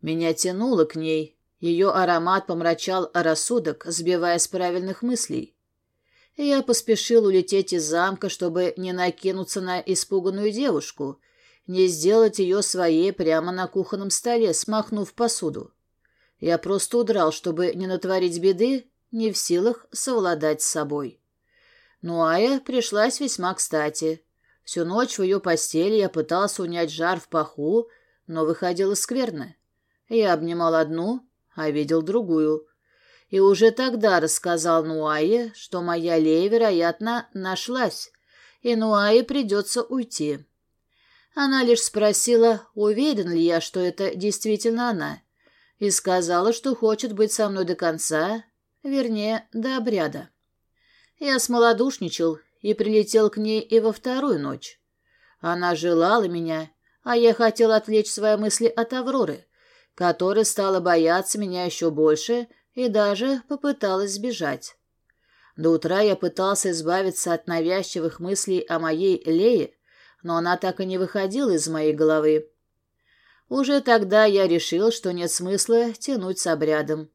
Меня тянуло к ней. Ее аромат помрачал рассудок, сбивая с правильных мыслей. Я поспешил улететь из замка, чтобы не накинуться на испуганную девушку, не сделать ее своей прямо на кухонном столе, смахнув посуду. Я просто удрал, чтобы не натворить беды, не в силах совладать с собой. Ну, а я пришлась весьма кстати. Всю ночь в ее постели я пытался унять жар в паху, но выходило скверно. Я обнимал одну, а видел другую и уже тогда рассказал Нуае, что моя Лея, вероятно, нашлась, и Нуае придется уйти. Она лишь спросила, уверен ли я, что это действительно она, и сказала, что хочет быть со мной до конца, вернее, до обряда. Я смолодушничал и прилетел к ней и во вторую ночь. Она желала меня, а я хотел отвлечь свои мысли от Авроры, которая стала бояться меня еще больше и даже попыталась сбежать. До утра я пытался избавиться от навязчивых мыслей о моей Лее, но она так и не выходила из моей головы. Уже тогда я решил, что нет смысла тянуть с обрядом.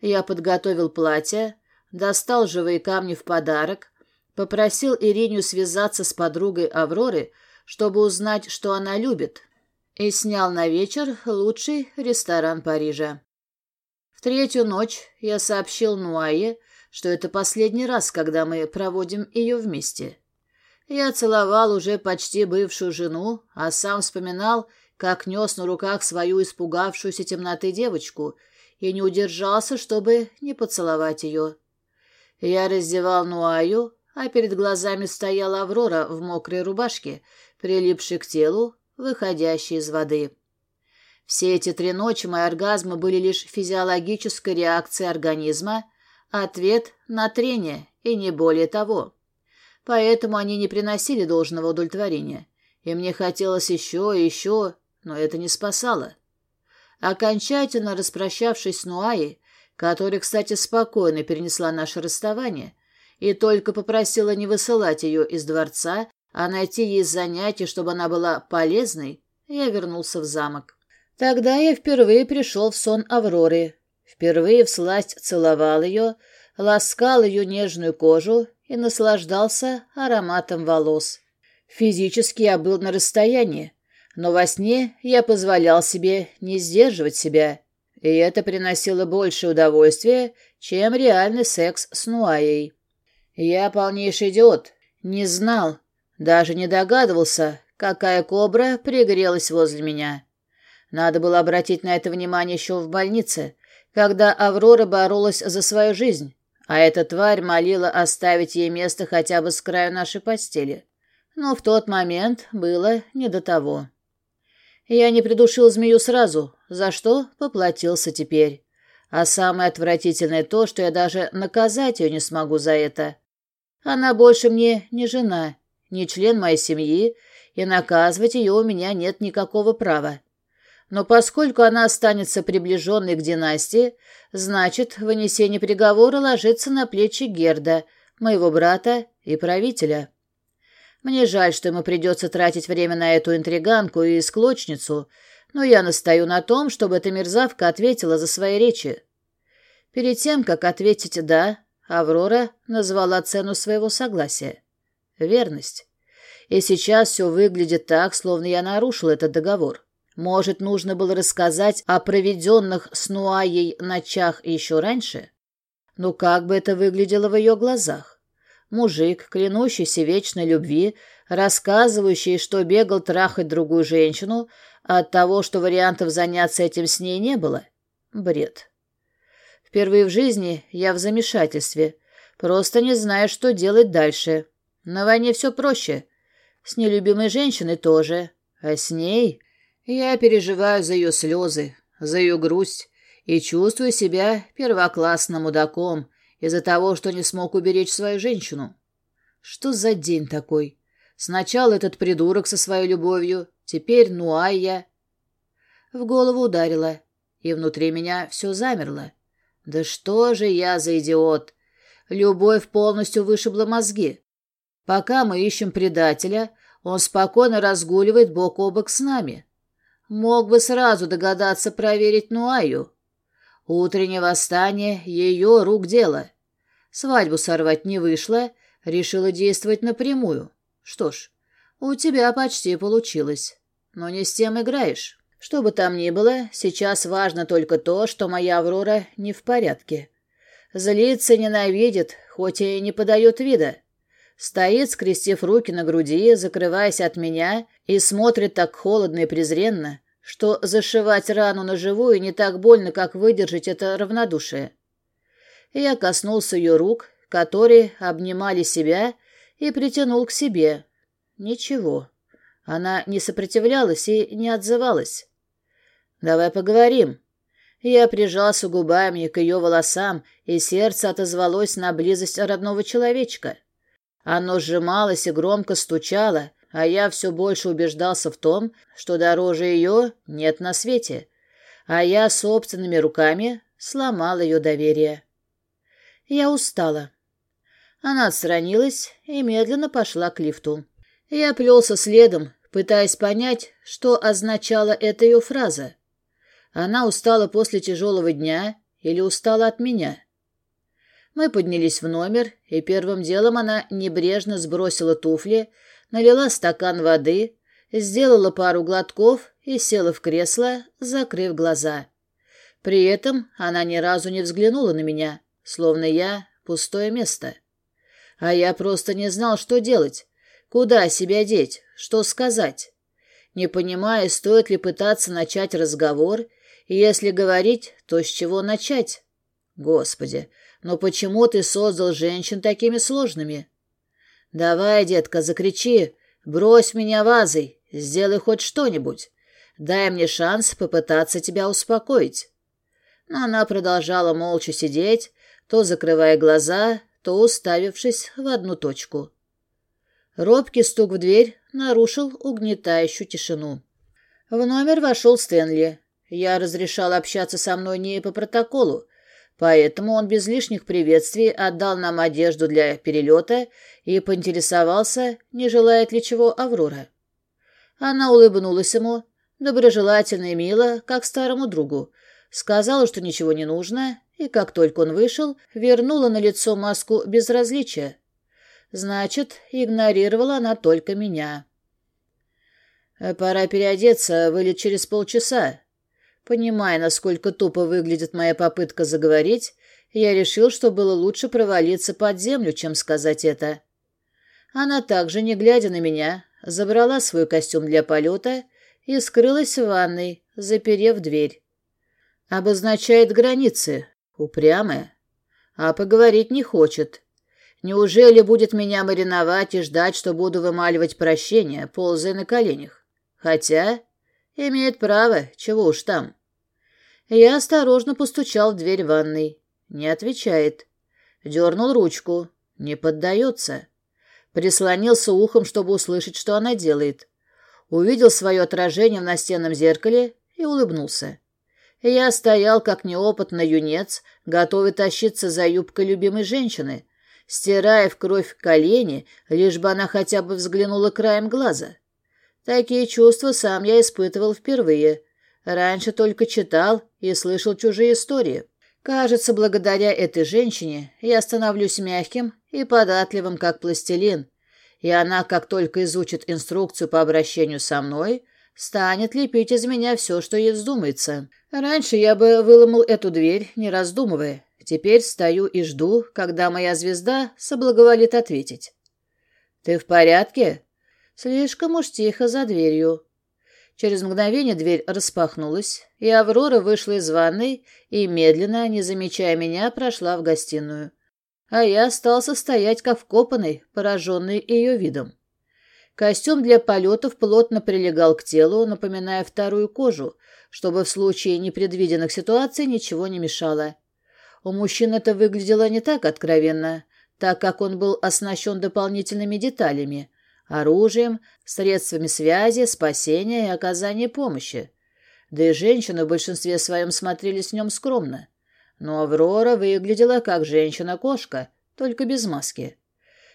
Я подготовил платье, достал живые камни в подарок, попросил Иринию связаться с подругой Авроры, чтобы узнать, что она любит, и снял на вечер лучший ресторан Парижа. Третью ночь я сообщил Нуае, что это последний раз, когда мы проводим ее вместе. Я целовал уже почти бывшую жену, а сам вспоминал, как нес на руках свою испугавшуюся темноты девочку и не удержался, чтобы не поцеловать ее. Я раздевал Нуаю, а перед глазами стояла Аврора в мокрой рубашке, прилипшей к телу, выходящей из воды. Все эти три ночи мои оргазмы были лишь физиологической реакцией организма, ответ на трение, и не более того. Поэтому они не приносили должного удовлетворения, и мне хотелось еще и еще, но это не спасало. Окончательно распрощавшись с Нуаей, которая, кстати, спокойно перенесла наше расставание, и только попросила не высылать ее из дворца, а найти ей занятие, чтобы она была полезной, я вернулся в замок. Тогда я впервые пришел в сон Авроры, впервые всласть целовал ее, ласкал ее нежную кожу и наслаждался ароматом волос. Физически я был на расстоянии, но во сне я позволял себе не сдерживать себя, и это приносило больше удовольствия, чем реальный секс с Нуаей. Я полнейший идиот, не знал, даже не догадывался, какая кобра пригрелась возле меня. Надо было обратить на это внимание еще в больнице, когда Аврора боролась за свою жизнь, а эта тварь молила оставить ей место хотя бы с краю нашей постели. Но в тот момент было не до того. Я не придушил змею сразу, за что поплатился теперь. А самое отвратительное то, что я даже наказать ее не смогу за это. Она больше мне не жена, не член моей семьи, и наказывать ее у меня нет никакого права. Но поскольку она останется приближенной к династии, значит, вынесение приговора ложится на плечи Герда, моего брата и правителя. Мне жаль, что ему придется тратить время на эту интриганку и склочницу, но я настаю на том, чтобы эта мерзавка ответила за свои речи. Перед тем, как ответить «да», Аврора назвала цену своего согласия — верность. И сейчас все выглядит так, словно я нарушил этот договор. Может, нужно было рассказать о проведенных с Нуаей ночах еще раньше? Ну как бы это выглядело в ее глазах? Мужик, клянущийся вечной любви, рассказывающий, что бегал трахать другую женщину, от того, что вариантов заняться этим с ней не было? Бред. Впервые в жизни я в замешательстве. Просто не знаю, что делать дальше. На войне все проще. С нелюбимой женщиной тоже. А с ней я переживаю за ее слезы, за ее грусть и чувствую себя первоклассным мудаком из-за того, что не смог уберечь свою женщину. Что за день такой? Сначала этот придурок со своей любовью, теперь Нуайя. В голову ударило, и внутри меня все замерло. Да что же я за идиот? Любовь полностью вышибла мозги. Пока мы ищем предателя, он спокойно разгуливает бок о бок с нами. Мог бы сразу догадаться проверить Нуаю. Утреннее восстание — ее рук дело. Свадьбу сорвать не вышло, решила действовать напрямую. Что ж, у тебя почти получилось. Но не с тем играешь. Что бы там ни было, сейчас важно только то, что моя Аврора не в порядке. Злится, ненавидит, хоть и не подает вида. Стоит, скрестив руки на груди, закрываясь от меня, и смотрит так холодно и презренно, что зашивать рану на живую не так больно, как выдержать это равнодушие. Я коснулся ее рук, которые обнимали себя, и притянул к себе. Ничего. Она не сопротивлялась и не отзывалась. «Давай поговорим». Я прижался губами к ее волосам, и сердце отозвалось на близость родного человечка. Оно сжималось и громко стучало, а я все больше убеждался в том, что дороже ее нет на свете, а я собственными руками сломал ее доверие. Я устала. Она отстранилась и медленно пошла к лифту. Я плелся следом, пытаясь понять, что означала эта ее фраза. Она устала после тяжелого дня или устала от меня? Мы поднялись в номер, и первым делом она небрежно сбросила туфли, налила стакан воды, сделала пару глотков и села в кресло, закрыв глаза. При этом она ни разу не взглянула на меня, словно я — пустое место. А я просто не знал, что делать, куда себя деть, что сказать. Не понимая, стоит ли пытаться начать разговор — и если говорить, то с чего начать? Господи, но почему ты создал женщин такими сложными? Давай, детка, закричи, брось меня вазой, сделай хоть что-нибудь. Дай мне шанс попытаться тебя успокоить. Но она продолжала молча сидеть, то закрывая глаза, то уставившись в одну точку. Робкий стук в дверь нарушил угнетающую тишину. В номер вошел Стэнли. Я разрешал общаться со мной не по протоколу, поэтому он без лишних приветствий отдал нам одежду для перелета и поинтересовался, не желает ли чего Аврора. Она улыбнулась ему, доброжелательно и мило, как старому другу, сказала, что ничего не нужно, и как только он вышел, вернула на лицо маску безразличия. Значит, игнорировала она только меня. «Пора переодеться, вылет через полчаса», Понимая, насколько тупо выглядит моя попытка заговорить, я решил, что было лучше провалиться под землю, чем сказать это. Она также, не глядя на меня, забрала свой костюм для полета и скрылась в ванной, заперев дверь. Обозначает границы, упрямая, а поговорить не хочет. Неужели будет меня мариновать и ждать, что буду вымаливать прощение, ползая на коленях? Хотя Имеет право, чего уж там. Я осторожно постучал в дверь ванной. Не отвечает. Дернул ручку. Не поддается. Прислонился ухом, чтобы услышать, что она делает. Увидел свое отражение в настенном зеркале и улыбнулся. Я стоял, как неопытный юнец, готовый тащиться за юбкой любимой женщины, стирая в кровь колени, лишь бы она хотя бы взглянула краем глаза. Такие чувства сам я испытывал впервые. Раньше только читал и слышал чужие истории. Кажется, благодаря этой женщине я становлюсь мягким и податливым, как пластилин, И она, как только изучит инструкцию по обращению со мной, станет лепить из меня все, что ей вздумается. Раньше я бы выломал эту дверь, не раздумывая. Теперь стою и жду, когда моя звезда соблаговолит ответить. «Ты в порядке?» Слишком уж тихо за дверью. Через мгновение дверь распахнулась, и Аврора вышла из ванной и, медленно, не замечая меня, прошла в гостиную. А я остался стоять как вкопанный, пораженный ее видом. Костюм для полетов плотно прилегал к телу, напоминая вторую кожу, чтобы в случае непредвиденных ситуаций ничего не мешало. У мужчин это выглядело не так откровенно, так как он был оснащен дополнительными деталями, оружием, средствами связи, спасения и оказания помощи. Да и женщины в большинстве своем смотрелись в нем скромно. Но Аврора выглядела как женщина-кошка, только без маски.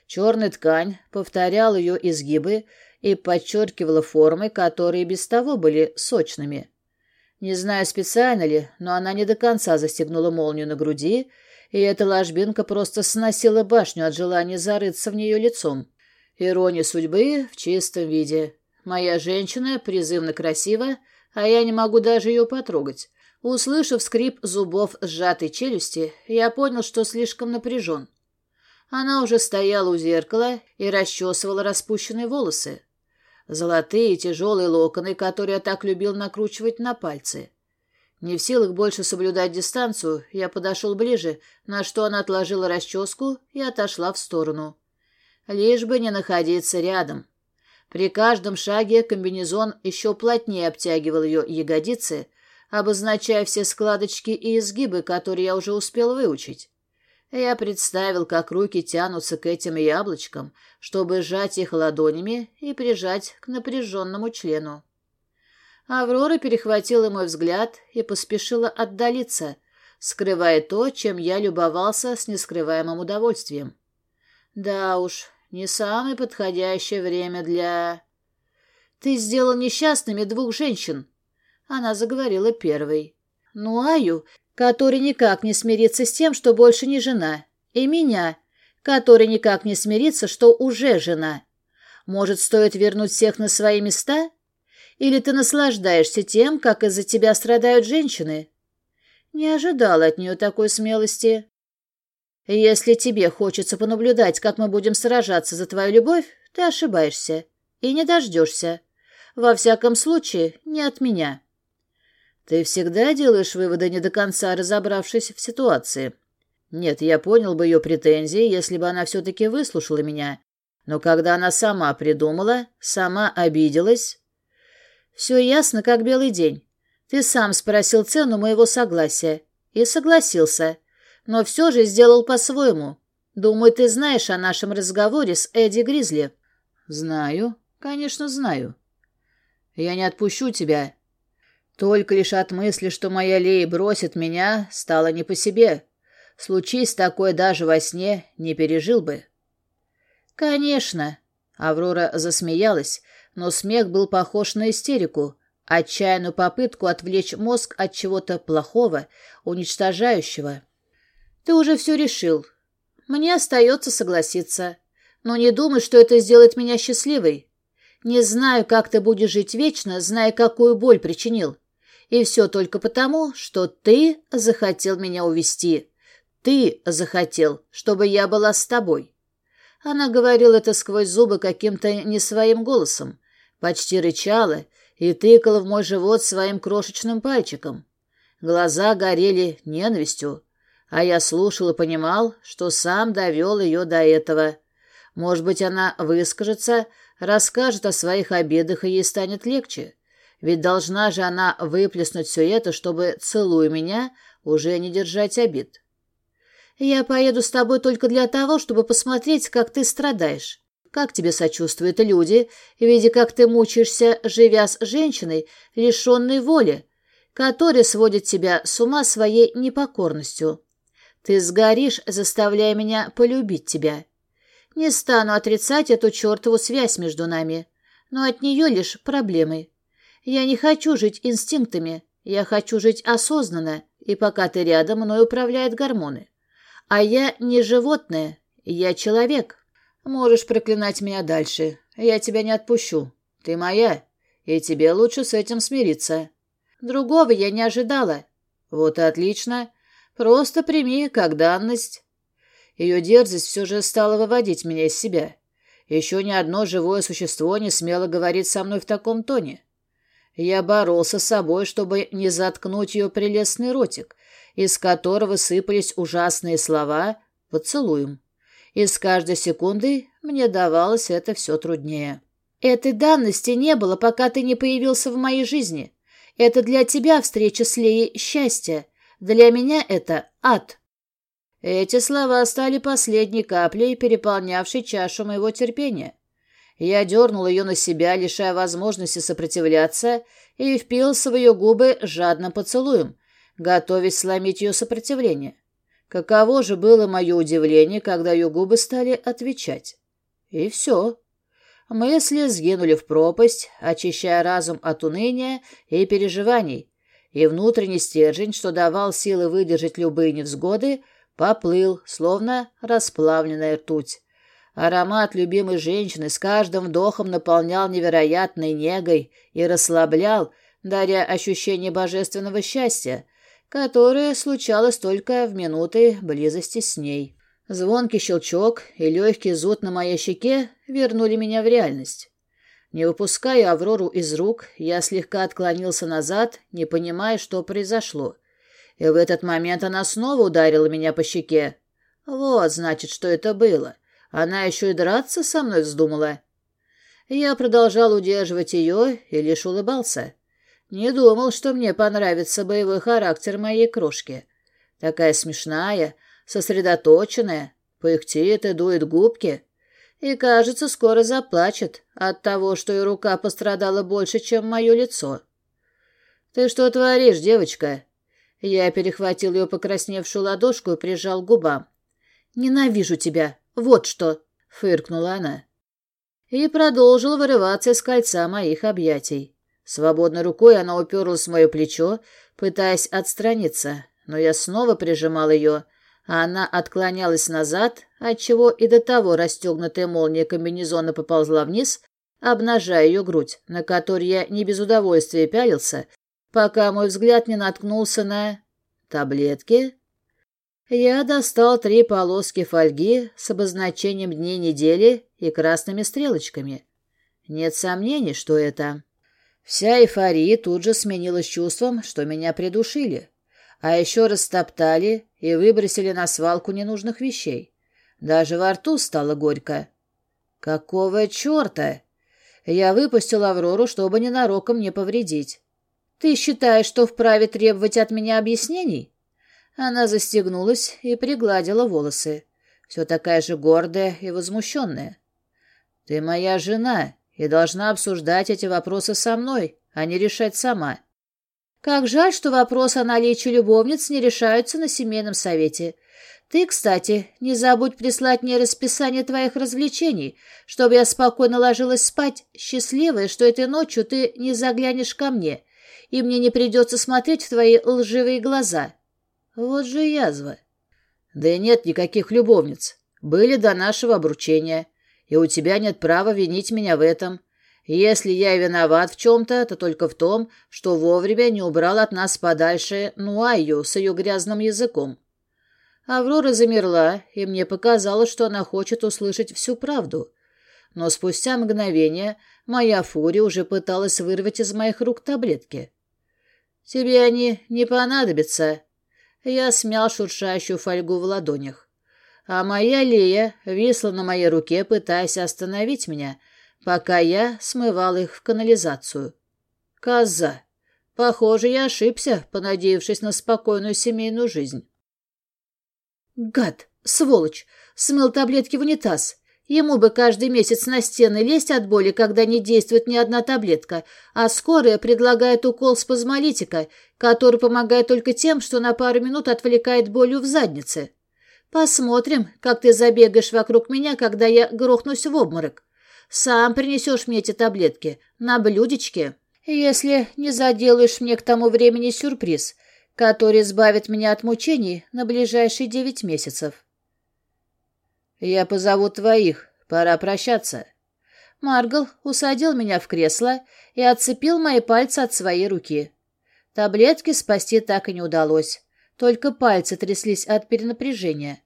Черная ткань повторяла ее изгибы и подчеркивала формы, которые без того были сочными. Не знаю, специально ли, но она не до конца застегнула молнию на груди, и эта ложбинка просто сносила башню от желания зарыться в нее лицом. Ирония судьбы в чистом виде. Моя женщина призывно красива, а я не могу даже ее потрогать. Услышав скрип зубов сжатой челюсти, я понял, что слишком напряжен. Она уже стояла у зеркала и расчесывала распущенные волосы. Золотые тяжелые локоны, которые я так любил накручивать на пальцы. Не в силах больше соблюдать дистанцию, я подошел ближе, на что она отложила расческу и отошла в сторону лишь бы не находиться рядом. При каждом шаге комбинезон еще плотнее обтягивал ее ягодицы, обозначая все складочки и изгибы, которые я уже успел выучить. Я представил, как руки тянутся к этим яблочкам, чтобы сжать их ладонями и прижать к напряженному члену. Аврора перехватила мой взгляд и поспешила отдалиться, скрывая то, чем я любовался с нескрываемым удовольствием. Да уж, не самое подходящее время для... Ты сделал несчастными двух женщин. Она заговорила первой. Ну, Аю, который никак не смирится с тем, что больше не жена. И меня, который никак не смирится, что уже жена. Может, стоит вернуть всех на свои места? Или ты наслаждаешься тем, как из-за тебя страдают женщины? Не ожидала от нее такой смелости. Если тебе хочется понаблюдать, как мы будем сражаться за твою любовь, ты ошибаешься и не дождешься. Во всяком случае, не от меня. Ты всегда делаешь выводы, не до конца разобравшись в ситуации. Нет, я понял бы ее претензии, если бы она все-таки выслушала меня. Но когда она сама придумала, сама обиделась... Все ясно, как белый день. Ты сам спросил цену моего согласия и согласился но все же сделал по-своему. Думаю, ты знаешь о нашем разговоре с Эдди Гризли. Знаю, конечно, знаю. Я не отпущу тебя. Только лишь от мысли, что моя Лея бросит меня, стало не по себе. Случись такое даже во сне, не пережил бы. Конечно. Аврора засмеялась, но смех был похож на истерику, отчаянную попытку отвлечь мозг от чего-то плохого, уничтожающего. Ты уже все решил. Мне остается согласиться. Но не думай, что это сделает меня счастливой. Не знаю, как ты будешь жить вечно, зная, какую боль причинил. И все только потому, что ты захотел меня увести. Ты захотел, чтобы я была с тобой. Она говорила это сквозь зубы каким-то не своим голосом, почти рычала и тыкала в мой живот своим крошечным пальчиком. Глаза горели ненавистью, а я слушал и понимал, что сам довел ее до этого. Может быть, она выскажется, расскажет о своих обедах, и ей станет легче. Ведь должна же она выплеснуть все это, чтобы, целуя меня, уже не держать обид. Я поеду с тобой только для того, чтобы посмотреть, как ты страдаешь. Как тебе сочувствуют люди, видя, как ты мучаешься, живя с женщиной, лишенной воли, которая сводит тебя с ума своей непокорностью. Ты сгоришь, заставляя меня полюбить тебя. Не стану отрицать эту чертову связь между нами, но от нее лишь проблемы. Я не хочу жить инстинктами, я хочу жить осознанно, и пока ты рядом, мной управляют гормоны. А я не животное, я человек. Можешь проклинать меня дальше. Я тебя не отпущу. Ты моя, и тебе лучше с этим смириться. Другого я не ожидала. Вот и отлично. Просто прими как данность. Ее дерзость все же стала выводить меня из себя. Еще ни одно живое существо не смело говорить со мной в таком тоне. Я боролся с собой, чтобы не заткнуть ее прелестный ротик, из которого сыпались ужасные слова «поцелуем». И с каждой секундой мне давалось это все труднее. Этой данности не было, пока ты не появился в моей жизни. Это для тебя встреча с Леей счастье. Для меня это ад. Эти слова стали последней каплей, переполнявшей чашу моего терпения. Я дернул ее на себя, лишая возможности сопротивляться, и впился в ее губы жадным поцелуем, готовясь сломить ее сопротивление. Каково же было мое удивление, когда ее губы стали отвечать. И все. Мысли сгинули в пропасть, очищая разум от уныния и переживаний, и внутренний стержень, что давал силы выдержать любые невзгоды, — Поплыл, словно расплавленная ртуть. Аромат любимой женщины с каждым вдохом наполнял невероятной негой и расслаблял, даря ощущение божественного счастья, которое случалось только в минуты близости с ней. Звонкий щелчок и легкий зуд на моей щеке вернули меня в реальность. Не выпуская Аврору из рук, я слегка отклонился назад, не понимая, что произошло и в этот момент она снова ударила меня по щеке. Вот, значит, что это было. Она еще и драться со мной вздумала. Я продолжал удерживать ее и лишь улыбался. Не думал, что мне понравится боевой характер моей крошки. Такая смешная, сосредоточенная, пыхтит и дует губки. И, кажется, скоро заплачет от того, что ее рука пострадала больше, чем мое лицо. «Ты что творишь, девочка?» Я перехватил ее покрасневшую ладошку и прижал губам. «Ненавижу тебя! Вот что!» — фыркнула она. И продолжила вырываться из кольца моих объятий. Свободной рукой она уперлась в мое плечо, пытаясь отстраниться, но я снова прижимал ее, она отклонялась назад, отчего и до того расстегнутая молния комбинезона поползла вниз, обнажая ее грудь, на которой я не без удовольствия пялился, пока мой взгляд не наткнулся на... таблетки. Я достал три полоски фольги с обозначением дней недели и красными стрелочками. Нет сомнений, что это. Вся эйфория тут же сменилась чувством, что меня придушили, а еще растоптали и выбросили на свалку ненужных вещей. Даже во рту стало горько. Какого черта? Я выпустил Аврору, чтобы ненароком не повредить. Ты считаешь, что вправе требовать от меня объяснений?» Она застегнулась и пригладила волосы. Все такая же гордая и возмущенная. «Ты моя жена и должна обсуждать эти вопросы со мной, а не решать сама. Как жаль, что вопрос о наличии любовниц не решаются на семейном совете. Ты, кстати, не забудь прислать мне расписание твоих развлечений, чтобы я спокойно ложилась спать, счастливая, что этой ночью ты не заглянешь ко мне и мне не придется смотреть в твои лживые глаза. Вот же язва. Да и нет никаких любовниц. Были до нашего обручения, и у тебя нет права винить меня в этом. Если я виноват в чем-то, то только в том, что вовремя не убрал от нас подальше Нуаю с ее грязным языком. Аврора замерла, и мне показалось, что она хочет услышать всю правду. Но спустя мгновение моя фурия уже пыталась вырвать из моих рук таблетки. Тебе они не понадобятся. Я смял шуршащую фольгу в ладонях. А моя Лея висла на моей руке, пытаясь остановить меня, пока я смывал их в канализацию. Коза. Похоже, я ошибся, понадеявшись на спокойную семейную жизнь. Гад, сволочь, смыл таблетки в унитаз. Ему бы каждый месяц на стены лезть от боли, когда не действует ни одна таблетка, а скорая предлагает укол спазмолитика, который помогает только тем, что на пару минут отвлекает болью в заднице. Посмотрим, как ты забегаешь вокруг меня, когда я грохнусь в обморок. Сам принесешь мне эти таблетки на блюдечке, если не заделаешь мне к тому времени сюрприз, который избавит меня от мучений на ближайшие девять месяцев. «Я позову твоих», Пора прощаться. Маргл усадил меня в кресло и отцепил мои пальцы от своей руки. Таблетки спасти так и не удалось. Только пальцы тряслись от перенапряжения.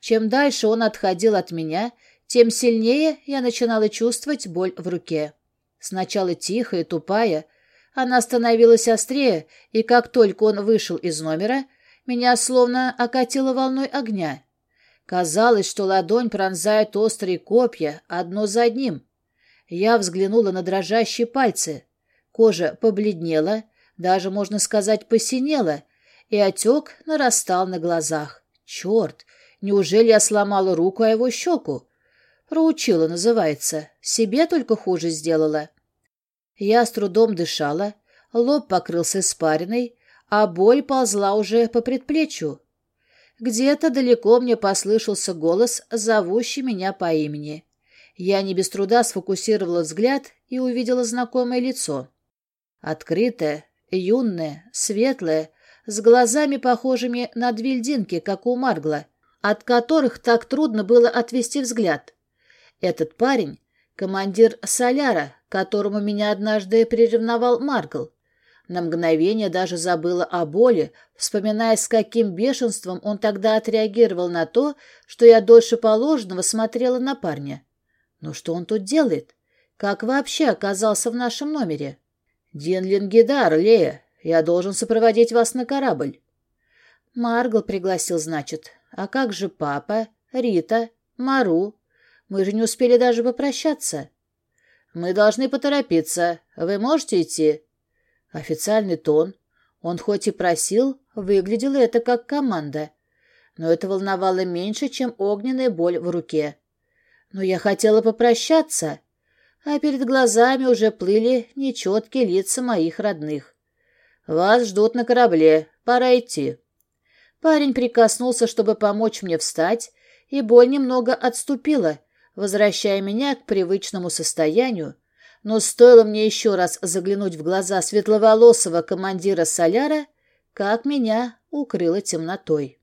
Чем дальше он отходил от меня, тем сильнее я начинала чувствовать боль в руке. Сначала тихая тупая, она становилась острее, и как только он вышел из номера, меня словно окатило волной огня. Казалось, что ладонь пронзает острые копья, одно за одним. Я взглянула на дрожащие пальцы. Кожа побледнела, даже, можно сказать, посинела, и отек нарастал на глазах. Черт! Неужели я сломала руку о его щеку? Проучила, называется. Себе только хуже сделала. Я с трудом дышала, лоб покрылся испариной, а боль ползла уже по предплечью. Где-то далеко мне послышался голос, зовущий меня по имени. Я не без труда сфокусировала взгляд и увидела знакомое лицо. Открытое, юное, светлое, с глазами, похожими на две как у Маргла, от которых так трудно было отвести взгляд. Этот парень — командир Соляра, которому меня однажды приревновал Маргл. На мгновение даже забыла о боли, вспоминая, с каким бешенством он тогда отреагировал на то, что я дольше положенного смотрела на парня. Но что он тут делает? Как вообще оказался в нашем номере? «Дин Лингидар, Лея, я должен сопроводить вас на корабль». Маргл пригласил, значит. А как же папа, Рита, Мару? Мы же не успели даже попрощаться. Мы должны поторопиться. Вы можете идти? Официальный тон. Он хоть и просил, выглядело это как команда. Но это волновало меньше, чем огненная боль в руке. Но я хотела попрощаться, а перед глазами уже плыли нечеткие лица моих родных. «Вас ждут на корабле. Пора идти». Парень прикоснулся, чтобы помочь мне встать, и боль немного отступила, возвращая меня к привычному состоянию, но стоило мне еще раз заглянуть в глаза светловолосого командира соляра, как меня укрыло темнотой.